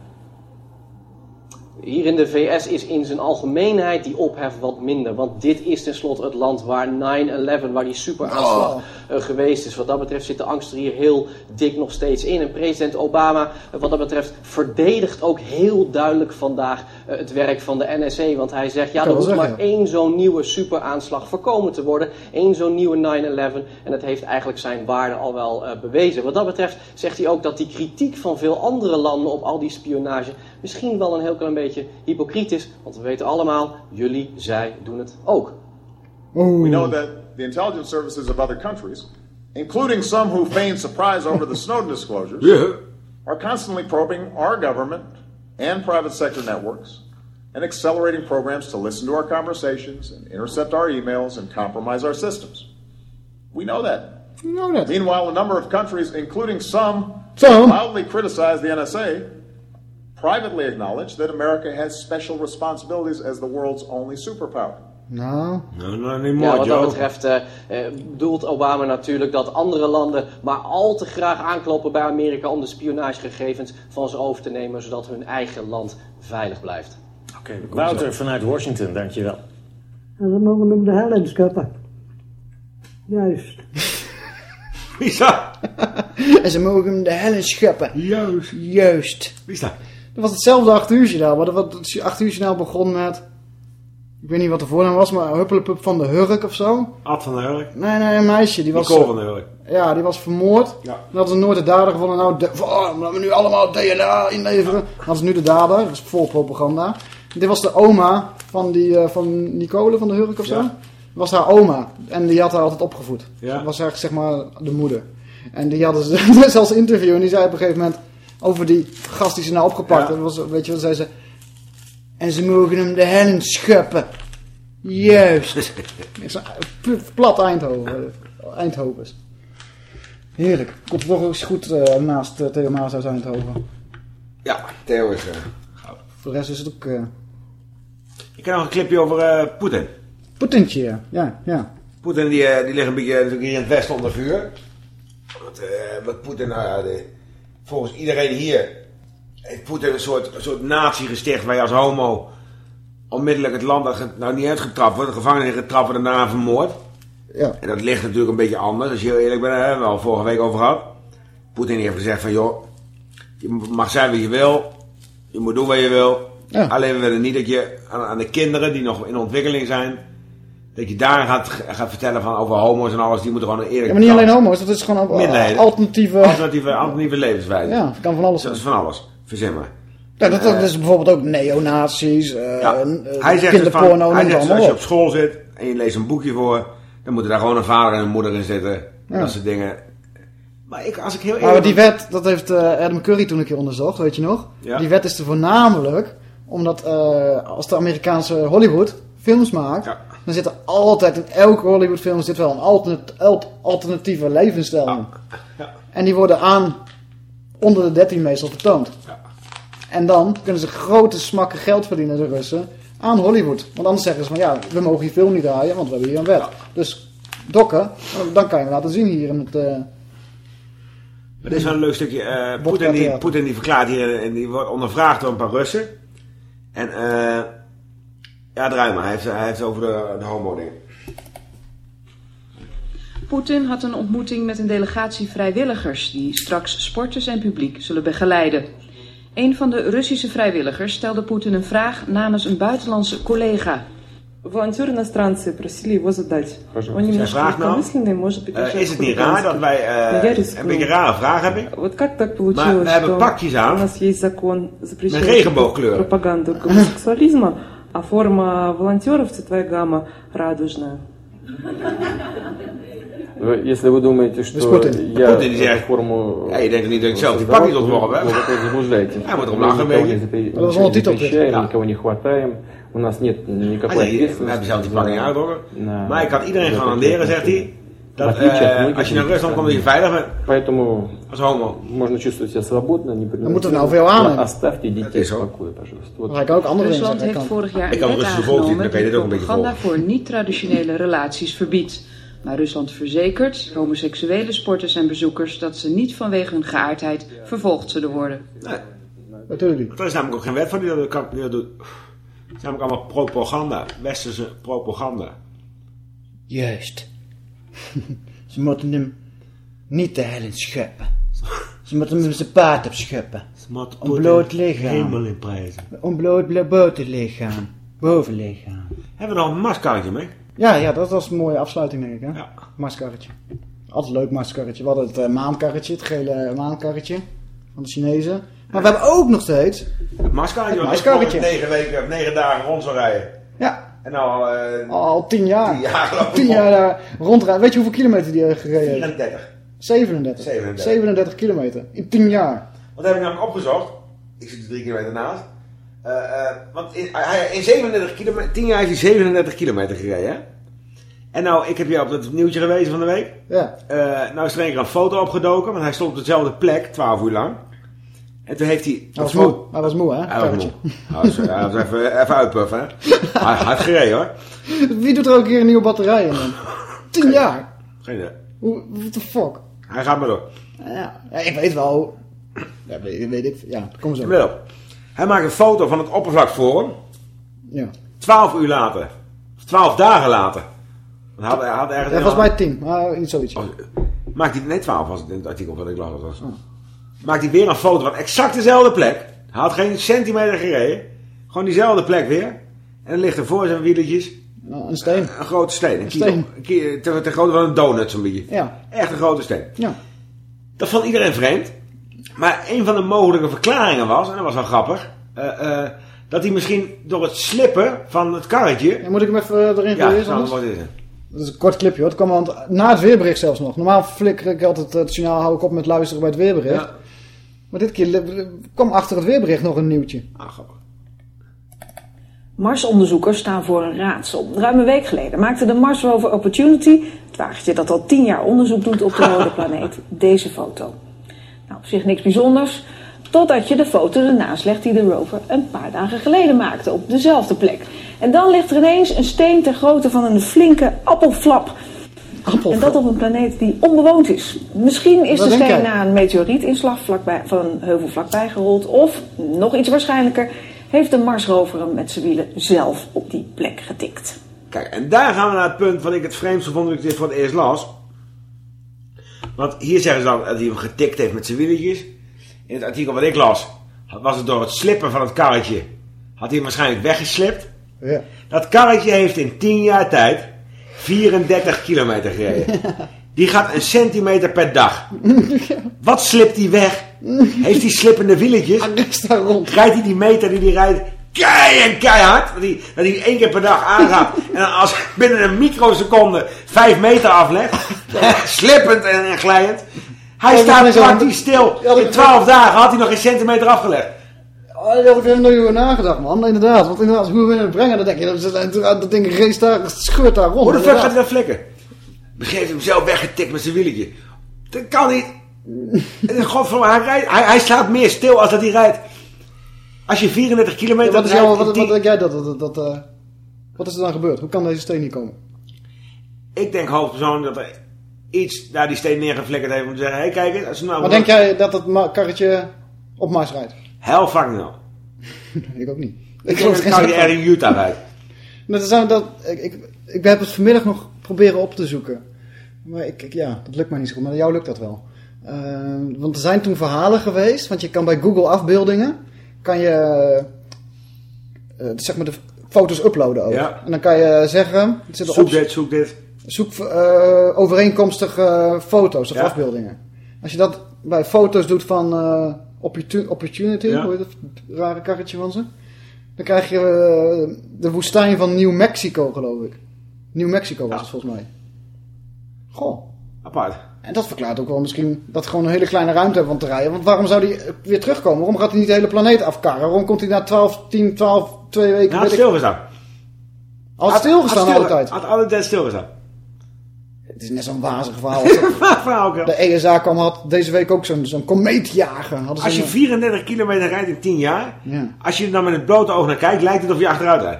Hier in de VS is in zijn algemeenheid die ophef wat minder. Want dit is tenslotte het land waar 9-11, waar die superaanslag Oh. eh, geweest is. Wat dat betreft zit de angst er hier heel dik nog steeds in. En president Obama, eh, wat dat betreft, verdedigt ook heel duidelijk vandaag eh, het werk van de NSA. Want hij zegt, ja, er hoeft maar één zo'n nieuwe superaanslag voorkomen te worden. Eén zo'n nieuwe 9-11. En dat heeft eigenlijk zijn waarde al wel bewezen. Wat dat betreft zegt hij ook dat die kritiek van veel andere landen op al die spionage misschien wel een heel klein beetje hypocriet is. Want we weten allemaal, jullie, zij doen het ook. Oh. We know that the intelligence services of other countries, including some who feign surprise over the Snowden disclosures, Yeah. are constantly probing our government and private sector networks and accelerating programs to listen to our conversations and intercept our emails and compromise our systems. We know that. We know that. Meanwhile, a number of countries, including some, Some. loudly criticize the NSA, privately acknowledge that America has special responsibilities as the world's only superpower. Nou. Nou, nou niet Ja, mooi, wat dat betreft eh, eh, bedoelt Obama natuurlijk dat andere landen maar al te graag aankloppen bij Amerika om de spionagegegevens van ze over te nemen, zodat hun eigen land veilig blijft. Oké, Wouter vanuit Washington, dankjewel. En ze mogen hem de hel. Juist. Wie is dat? en ze mogen hem de hel in scheppen. Juist. Juist. Wie is dat? Dat was hetzelfde 8 uur journaal. Maar het 8 uur journaal begon met... Ik weet niet wat de voornaam was, maar Huppelepup van de Hurk of zo. Ad van der Hurk. Nee, nee, een meisje. Die was, Nicole van der Hurk. Ja, die was vermoord. Ja. Dan hadden ze nooit de dader gevonden. Nou, de, oh, we nu allemaal DNA inleveren. Dan hadden ze nu de dader. Dat was vol propaganda. Dit was de oma van, die, eh, van Nicole van de Hurk of zo. Ja. Was haar oma. En die had haar altijd opgevoed. Ja. Dat was eigenlijk zeg maar de moeder. En die hadden ze zelfs interview. En die zei op een gegeven moment over die gast die ze nou opgepakt Ja. hebben. Was, weet je wat zei ze? En ze mogen hem de hel in scheppen. Juist. Plat Eindhoven. Eindhovens. Heerlijk. Komt toch eens goed eh, naast uh, Theo Maas uit Eindhoven. Ja, Theo is... eh, Voor de rest is het ook... eh ik ken nog een clipje over eh, Poetin. Poetintje, ja. Ja, ja. Poetin die, eh, die ligt een beetje natuurlijk hier in het westen onder vuur. Want, eh, wat Poetin, nou de- volgens iedereen hier heeft Poetin een soort, een soort natie gesticht waar je als homo onmiddellijk het land nou niet uitgetrapt wordt, de gevangenis getrapt wordt en daarna vermoord. Ja. En dat ligt natuurlijk een beetje anders, als je heel eerlijk bent, daar hebben we al vorige week over gehad. Poetin heeft gezegd van joh, je mag zijn wat je wil, je moet doen wat je wil. Alleen we willen niet dat je aan, aan de kinderen die nog in ontwikkeling zijn, dat je daar gaat, gaat vertellen van over homo's en alles, die moeten gewoon een eerlijke Ja, maar niet alleen homo's, dat is gewoon Minderheden. alternatieve... Alternatieve, alternatieve levenswijze. Ja, dat kan van alles Dat is van alles. Verzin maar. Ja, dat, dat Eh, is bijvoorbeeld ook neonazies, eh ja. eh, Hij zegt van, hij zegt als je op school zit en je leest een boekje voor, dan moeten daar gewoon een vader en een moeder in zitten. Ja. Dat soort dingen. Maar ik, als ik heel Maar eerlijk die ben- wet, dat heeft Adam Curry toen een keer onderzocht, weet je nog? Ja. Die wet is er voornamelijk omdat als de Amerikaanse Hollywood films maakt, dan zit er altijd in elke Hollywood film zit wel een alternat- alt- alternatieve levensinstelling. En die worden aan onder de 13 meestal vertoond. En dan kunnen ze grote smakken geld verdienen, de Russen, aan Hollywood. Want anders zeggen ze van ja, we mogen die film niet draaien, want we hebben hier een wet. Dus dokken, dan kan je hem laten zien hier in het... eh, Maar dit is wel een leuk stukje. eh Poetin, die. Poetin die verklaart hier en die wordt ondervraagd door een paar Russen. En eh ja, draai maar. Hij heeft, hij heeft over de, de homo ding. Poetin had een ontmoeting met een delegatie vrijwilligers die straks sporters en publiek zullen begeleiden. Een van de Russische vrijwilligers stelde Poetin een vraag namens een buitenlandse collega. Волонтеры иностранцы просили его задать. Он Zijn немножко vraag nou, легкомысленный, может быть, eh, даже is het niet raar dat wij eh, Но я een рискну. beetje een rare vraag heb ik? Вот как так Maar получилось, we hebben что pakjes у aan нас есть закон, met запрещающий regenboogkleuren. пропаганду гомосексуализма, а форма волонтеров «Цветовая гамма» радужная. Ну, если вы думаете, что я эту форму создал, глубоко заблуждаетесь. Мы никого не хватаем. У нас нет никакой ответственности. Maar ik had iedereen gaan leren, zegt hij. dat отличие от eh, многих als je naar других Rusland komt, dat je стран. veilig bent. Поэтому als homo. можно чувствовать себя свободно, не Dan moeten we nou veel aannemen. Оставьте детей в покое, пожалуйста. Вот. Maar ik kan ook andere dingen Rusland zeggen. heeft Ik kan- vorig jaar Ik een kan wet Russische volkslied, aangenomen dan kan je die dit ook een beetje propaganda volgen. voor niet-traditionele relaties verbiedt. Maar Rusland verzekert homoseksuele sporters en bezoekers dat ze niet vanwege hun geaardheid vervolgd zullen worden. Nee. Natuurlijk niet. Er is namelijk ook geen wet voor die dat, kan- die dat doet. Het is namelijk allemaal propaganda. Westerse propaganda. Juist. Ze moeten hem niet de hel in scheppen. Ze moeten hem zijn paard opscheppen. moeten Een bloot lichaam. Hemel in prijzen. Een bloot bovenlichaam. Bovenlichaam. Hebben we nog een maskarretje mee? Ja, ja, dat was een mooie afsluiting denk ik. Hè? Ja. Maskarretje. Altijd leuk maskarretje. We hadden het eh, maankarretje, het gele maankarretje van de Chinezen. Maar we hebben ook nog steeds Het maskarretje. Het maskarretje. negen weken of negen dagen rond zou rijden. Ja. En nou al eh, al tien jaar. Tien jaar. Tien jaar daar rondrijden. Weet je hoeveel kilometer die heeft gereden heeft? 34. 37. 37. 37 kilometer. In 10 jaar. Wat heb ik namelijk opgezocht? Ik zit er drie kilometer naast. Eh, eh, want in, hij, in 37 kilometer, 10 jaar heeft hij 37 kilometer gereden. Hè? En nou, ik heb hier op het nieuwtje gewezen van de week. Ja. Eh, nou is er een keer een foto opgedoken, want hij stond op dezelfde plek, 12 uur lang. En toen heeft hij... Hij was moe. Hij was moe, hè? Hij was moe. Hij was, hij was even, even uitpuffen, hè. Hij hard gereden, hoor. Wie doet er ook een keer een nieuwe batterij in dan? Tien jaar. Geen idee. Hoe, what the fuck? Hij gaat maar door. Ja, ja ik weet wel. Ja, weet, weet ik. Ja, kom zo. Op. Hij maakt een foto van het oppervlakforum. Ja. Twaalf uur later. Twaalf dagen later. Hij had, hij had ergens... Ja, volgens mij tien, maar iets zoiets. Maakt hij... Nee, twaalf was het in het artikel wat ik las. dat Was. Maakt hij weer een foto van exact dezelfde plek. Hij had geen centimeter gereden. Gewoon diezelfde plek weer. En dan ligt er voor zijn wieletjes... Nou, een steen. Een, grote steen. Een, Een kilo- steen. Een kilo- ter, ter grootte van een donut zo'n beetje. Ja. Echt een grote steen. Ja. Dat vond iedereen vreemd. Maar een van de mogelijke verklaringen was, en dat was wel grappig, eh, eh, dat hij misschien door het slippen van het karretje... Ja, moet ik hem even eh, erin Ja, gooien? nou, anders? wat is het? Dat is een kort clipje hoor. Het kwam na het weerbericht zelfs nog. Normaal flikker ik altijd het signaal, hou ik op met luisteren bij het weerbericht. Ja. Maar dit keer kwam achter het weerbericht nog een nieuwtje. Ah, grappig. Marsonderzoekers staan voor een raadsel. Ruim een week geleden maakte de Mars Rover Opportunity, het wagentje dat al tien jaar onderzoek doet op de rode planeet, deze foto. Nou, op zich niks bijzonders, totdat je de foto ernaast legt die de rover een paar dagen geleden maakte op dezelfde plek. En dan ligt er ineens een steen ter grootte van een flinke appelflap. En dat op een planeet die onbewoond is. Misschien is Wat de steen na een meteorietinslag vlakbij, van een heuvel vlakbij gerold. Of, nog iets waarschijnlijker, heeft de Marsrover hem met zijn wielen zelf op die plek getikt. Kijk, en daar gaan we naar het punt wat ik het vreemdste vond dat ik dit voor het eerst las. Want hier zeggen ze dan dat hij hem getikt heeft met zijn wieletjes. In het artikel wat ik las, was het door het slippen van het karretje. Had hij hem waarschijnlijk weggeslipt. Ja. Dat karretje heeft in 10 jaar tijd 34 kilometer gereden. Die gaat een centimeter per dag. Wat slipt hij weg? Heeft hij slippende wieletjes? Rijdt hij die meter die hij rijdt kei en keihard? Dat hij, dat hij één keer per dag aangaat. en dan als binnen een microseconde 5 meter aflegt. slippend en, en glijdend. Hij staat praktisch stil. In 12 dagen had hij nog geen centimeter afgelegd. Oh, daar heb ik helemaal niet over nagedacht, man. Inderdaad. Want inderdaad, hoe we het brengen, dan denk je, dat, dat, dat ding race daar, scheurt daar rond. Hoe de fuck gaat hij dat flikken? Begreep hem zelf weggetikt met zijn wieletje. Dat kan niet. En Godverdomme, hij, rijdt, hij, hij slaat meer stil als dat hij rijdt. Als je 34 Ja, kilometer wat, is rijdt wat, denk jij dat, dat, dat, eh, wat is er dan gebeurd? Hoe kan deze steen niet komen? Ik denk hoofdpersoonlijk dat er iets daar die steen neergeflikkerd heeft om te zeggen... Hé, hey, kijk eens. Nou Maar denk jij dat het karretje op Mars rijdt? Hell fuck no. ik ook niet. Ik geloof er geen er in Utah rijdt. Dat aan- dat, ik, ik, ik heb het vanmiddag nog proberen op te zoeken. Maar ik, ik- ja, dat lukt mij niet zo goed. Maar jou lukt dat wel. Eh, want er zijn toen verhalen geweest. Want je kan bij Google afbeeldingen... kan je eh, zeg maar de foto's uploaden ook. Ja. En dan kan je zeggen... Zoek dit, zoek dit. Zoek eh, overeenkomstige foto's of Ja. afbeeldingen. Als je dat bij foto's doet van Opportunity, Ja. hoe heet het rare karretje van ze? Dan krijg je eh, de woestijn van New Mexico, geloof ik. New Mexico was het volgens mij. Goh. Apart. En dat verklaart ook wel misschien dat we gewoon een hele kleine ruimte hebben om te rijden. Want waarom zou hij weer terugkomen? Waarom gaat hij niet de hele planeet afkarren? Waarom komt hij na 12, 10, 12, 2 weken... Hij had stilgestaan. Had stilgestaan Had de hele stil- tijd. Had alle tijd stilgestaan. Het is net zo'n wazig verhaal. verhaal. De ESA kwam, had deze week ook zo'n zo'n komeetjager. Hadden Als je een- 34 kilometer rijdt in 10 jaar... Ja. Als je er dan met het blote oog naar kijkt... lijkt het of je achteruit rijdt.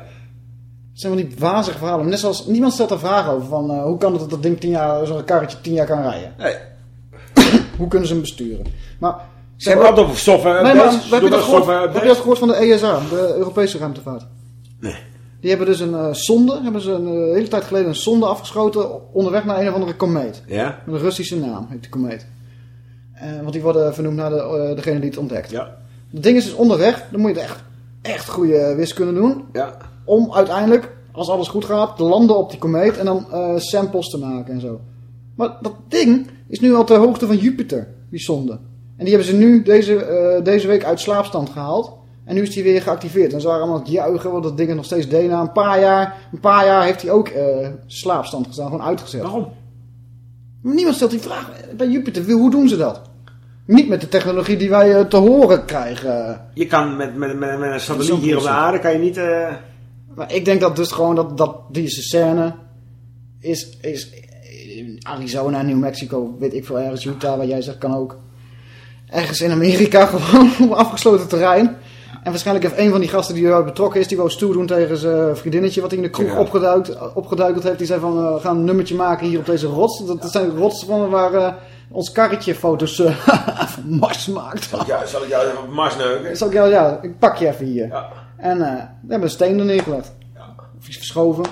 Het zijn wel die wazige verhalen. Net zoals niemand stelt er vragen over van eh, hoe kan het dat dat ding 10 jaar, zo'n karretje 10 jaar kan rijden? Nee. hoe kunnen ze hem besturen? Maar Ze hebben altijd over software Nee, maar heb je, dat gehoord, software heb je dat gehoord van de ESA, de Europese ruimtevaart? Nee. Die hebben dus een eh, zonde, hebben ze een eh, hele tijd geleden een zonde afgeschoten onderweg naar een of andere komeet. Ja? Met een Russische naam heet die komeet. Eh, want die worden vernoemd naar de, degene die het ontdekt. Ja. Het ding is dus onderweg, dan moet je echt, echt goede wiskunde doen. Ja. Om uiteindelijk, als alles goed gaat, te landen op die komeet en dan samples te maken en zo. Maar dat ding is nu al ter hoogte van Jupiter, die zonde. En die hebben ze nu deze, deze week uit slaapstand gehaald. En nu is die weer geactiveerd. En ze waren allemaal aan het juichen, want dat ding het nog steeds deed. Na een paar jaar, een paar jaar heeft hij ook eh, slaapstand gestaan, gewoon uitgezet. Waarom? Maar niemand stelt die vraag bij Jupiter. Hoe doen ze dat? Niet met de technologie die wij eh, te horen krijgen. Je kan met, met, met, met een satelliet hier op de aarde... kan je niet... eh, Maar ik denk dat dus gewoon dat, dat deze scène is, is in Arizona, New Mexico, weet ik veel ergens, Utah, waar jij zegt, kan ook. ergens in Amerika gewoon op afgesloten terrein. En waarschijnlijk heeft een van die gasten die erbij betrokken is, die wou stoer doen tegen zijn vriendinnetje wat hij in de kroeg Ja. opgeduikt, opgeduikeld heeft. Die zei van, eh, we gaan een nummertje maken hier op deze rots. Dat, dat zijn rotsen van waar eh, ons karretje foto's eh, van Mars maakt. Zal ik jou, zal ik jou even op Mars neuken? Zal ik jou, ja, ik pak je even hier. En eh we hebben een steen er neergelegd. Of iets verschoven.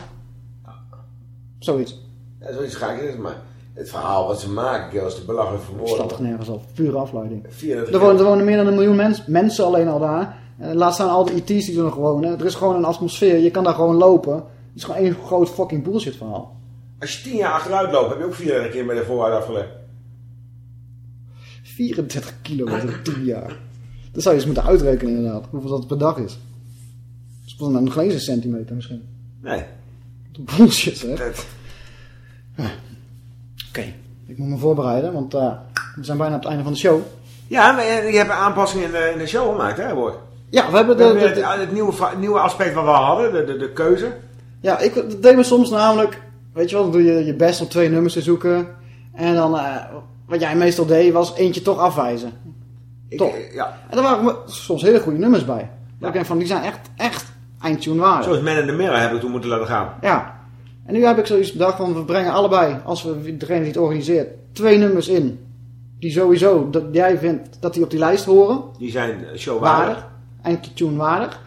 Zoiets. Ja, zoiets ga ik niet, maar het verhaal wat ze maken, is te belachelijk voor woorden. toch nergens op. Pure afleiding. 34 Er wonen, er wonen meer dan een miljoen mens, mensen alleen al daar. En laat staan al de IT's die er nog wonen. Er is gewoon een atmosfeer. Je kan daar gewoon lopen. Het is gewoon één groot fucking bullshit verhaal. Als je tien jaar achteruit loopt, heb je ook 34 keer met de vooruit afgelegd. 34 kilometer in 10 jaar. Dat zou je eens moeten uitrekenen inderdaad. Hoeveel dat per dag is. Dat mij nog geen eens een centimeter misschien. Nee. Bullshit hè. Oké. Ik moet me voorbereiden. Want eh, we zijn bijna op het einde van de show. Ja, maar je, je hebt een aanpassing in de, in de show gemaakt, hè, Boy? Ja, we hebben We de... hebben de- het, het nieuwe, nieuwe aspect wat we hadden, de, de, de keuze. Ja, ik dat deed me soms namelijk, weet je wel, dan doe je je best om twee nummers te zoeken. En dan, eh, wat jij meestal deed, was eentje toch afwijzen. toch? ja. En daar waren soms hele goede nummers bij. Ik denk van, die zijn echt, echt eindtune waardig. Zoals Man in the Mirror hebben we toen moeten laten gaan. Ja. En nu heb ik zoiets bedacht van, we brengen allebei, als we degene die het organiseert, twee nummers in. Die sowieso, dat jij vindt dat die op die lijst horen. Die zijn showwaardig. Eindtune waardig.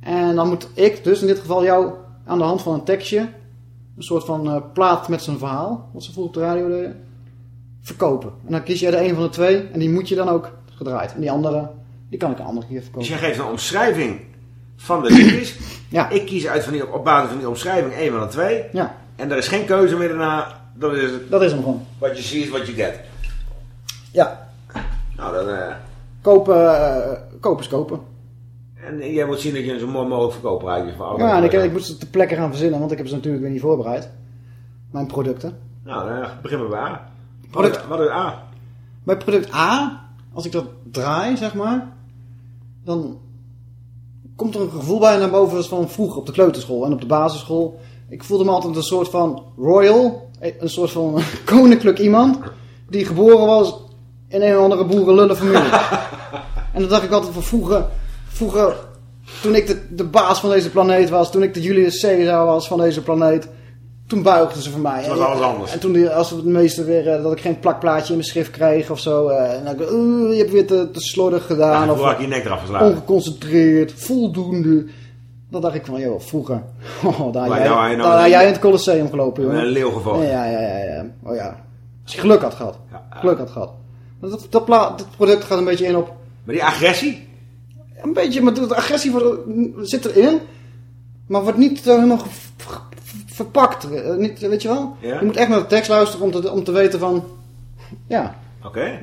En dan moet ik dus in dit geval jou aan de hand van een tekstje, een soort van eh, plaat met zijn verhaal, wat ze vroeger op de radio deden, verkopen. En dan kies jij de een van de twee en die moet je dan ook gedraaid. En die andere, die kan ik een andere keer Dus verkopen. jij geeft een omschrijving van de liedjes. Ja. Ik kies uit van die, op basis van die omschrijving één van de twee. Ja. En er is geen keuze meer daarna. Dat is het. Dat is hem gewoon. What you see is what you get. Ja. Nou, dan... eh, Kopen, eh, kopen is kopen. En jij moet zien dat je een zo mooi mogelijk verkooppraatje van. Ja, en ik, ik moet ze ter plekke gaan verzinnen, want ik heb ze natuurlijk weer niet voorbereid. Mijn producten. Nou, dan beginnen we bij A. Product- Wat, wat is A? Bij product A, als ik dat draai, zeg maar, dan komt er een gevoel bij naar boven als van vroeger op de kleuterschool en op de basisschool. Ik voelde me altijd een soort van royal, een soort van koninklijk iemand, die geboren was in een of andere boerenlullen familie. en dan dacht ik altijd van vroeger, vroeger, toen ik de, de baas van deze planeet was, toen ik de Julius Caesar was van deze planeet, toen buigden ze voor mij. Toen was alles anders. En toen die, als het meeste weer, eh, dat ik geen plakplaatje in mijn schrift kreeg of zo. eh, en dan, ik, "Oeh, je hebt weer te, te slordig gedaan. Ja, of je nek eraf geslagen. ongeconcentreerd, voldoende. Dan dacht ik van, joh, vroeger. Oh, daar jij, nou, nou- jij in het Colosseum gelopen, joh. een leeuw. Ja, ja, ja, ja. Oh ja. Als je geluk had gehad. Geluk had gehad. Dat, dat, dat product gaat een beetje in op... Maar die agressie? Een beetje, maar de agressie zit erin. Maar wordt niet eh, helemaal verpakt. eh, niet, weet je wel? Ja. Je moet echt naar de tekst luisteren om te, om te weten van... Ja, Oké.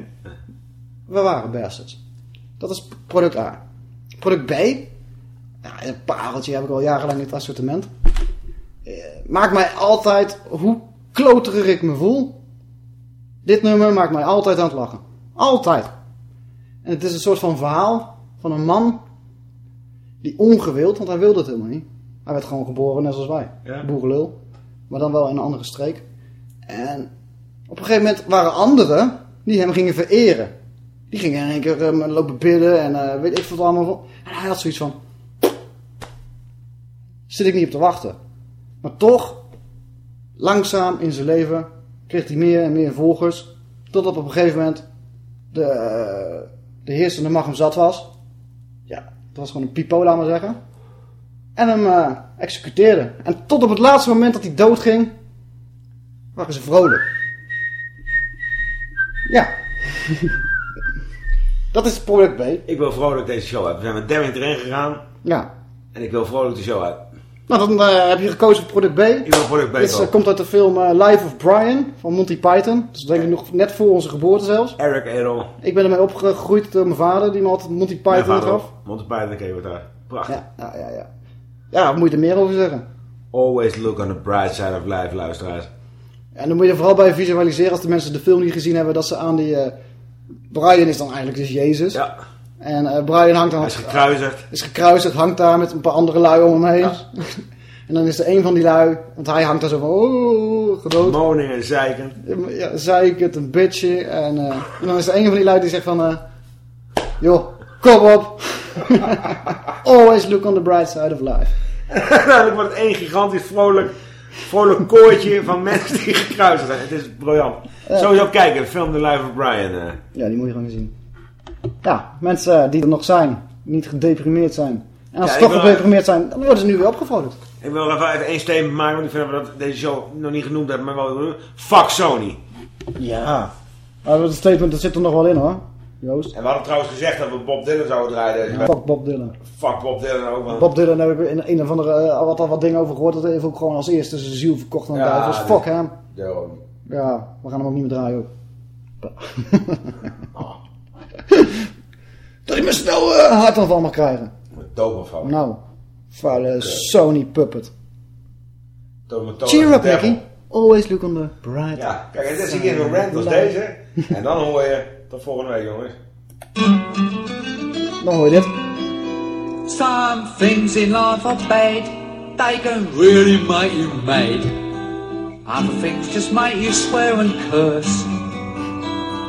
we waren bastards. Dat is product A. Product B. Ja, een pareltje heb ik al jarenlang in het assortiment. Eh, maakt mij altijd, hoe kloterig ik me voel. Dit nummer maakt mij altijd aan het lachen. Altijd. En het is een soort van verhaal van een man die ongewild, want hij wilde het helemaal niet. Hij werd gewoon geboren net zoals wij. Ja. Boerenlul. Maar dan wel in een andere streek. En op een gegeven moment waren anderen die hem gingen vereren. Die gingen in één keer eh, lopen bidden en eh, weet ik veel wat allemaal. En hij had zoiets van... Zit ik niet op te wachten. Maar toch, langzaam in zijn leven, kreeg hij meer en meer volgers. Tot op een gegeven moment de, eh, de heersende mag hem zat was. Dat was gewoon een pipo, laat maar zeggen. En hem executeerde. En tot op het laatste moment dat hij doodging, waren ze vrolijk. Ja. dat is product B. Ik wil vrolijk deze show uit. We zijn met Demming erin gegaan. Ja. En ik wil vrolijk de show uit. Nou, dan eh, heb je gekozen voor product B. Ik wil product B. Dit eh, komt uit de film eh, Life of Brian van Monty Python. Dus denk ik nog net voor onze geboorte zelfs. Eric Edel. Ik ben ermee opgegroeid door mijn vader, die me altijd Monty Python gaf. Monty Python, je wat daar. Prachtig. Ja, ja, ja, ja. Moet je er meer over zeggen? Always look on the bright side of life, luisteraars. En dan moet je er vooral bij visualiseren als de mensen de film niet gezien hebben, dat ze aan die... Brian is dan eigenlijk dus Jezus. Ja. En eh, Brian hangt dan... Hij is gekruisigd. Is gekruisigd, hangt daar met een paar andere lui om hem heen. en dan is er een van die lui, want hij hangt daar zo van... Oh, gedood. Moning en zeiken. Ja, zeikert, een bitchje. En, eh, en dan is er een van die lui die zegt van... eh, Joh, kom op. Always look on the bright side of life. Uiteindelijk wordt het één gigantisch vrolijk, vrolijk kooitje van mensen die gekruist zijn. Het is briljant. Ja. Sowieso kijken, film The Life of Brian. Ja, die moet je gewoon zien. Ja, mensen die er nog zijn, niet gedeprimeerd zijn. En als Ja, ze toch gedeprimeerd zijn, dan worden ze nu weer opgevrolijkt. Ik wil even, even één statement maken, want ik vind dat we dat deze show nog niet genoemd hebben, maar wel. Fuck Sony. Ja. Maar dat statement dat zit er nog wel in hoor, Joost. En we hadden trouwens gezegd dat we Bob Dylan zouden draaien. week. Fuck Bob Dylan. Fuck Bob Dylan ook, man. Bob Dylan heb ik in een of andere, eh, wat al wat dingen over gehoord. Dat hij heeft ook gewoon als eerste zijn ziel verkocht aan de Ja, duivels. Fuck hem. Ja, we gaan hem ook niet meer draaien ook. Dat hij me snel een hartaanval mag krijgen. Dood van. Nou, vuile Sony puppet. Cheer up. Nicky. Always look on the bright Ja, kijk, en dit zie je in een rant als deze. En dan hoor je, tot volgende week jongens. Dan hoor je dit. Some things in life are bad, they can really make you mad. Other things just make you swear and curse.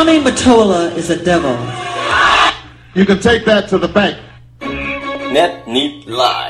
Tommy Mottola is a devil. You can take that to the bank. Net niet live.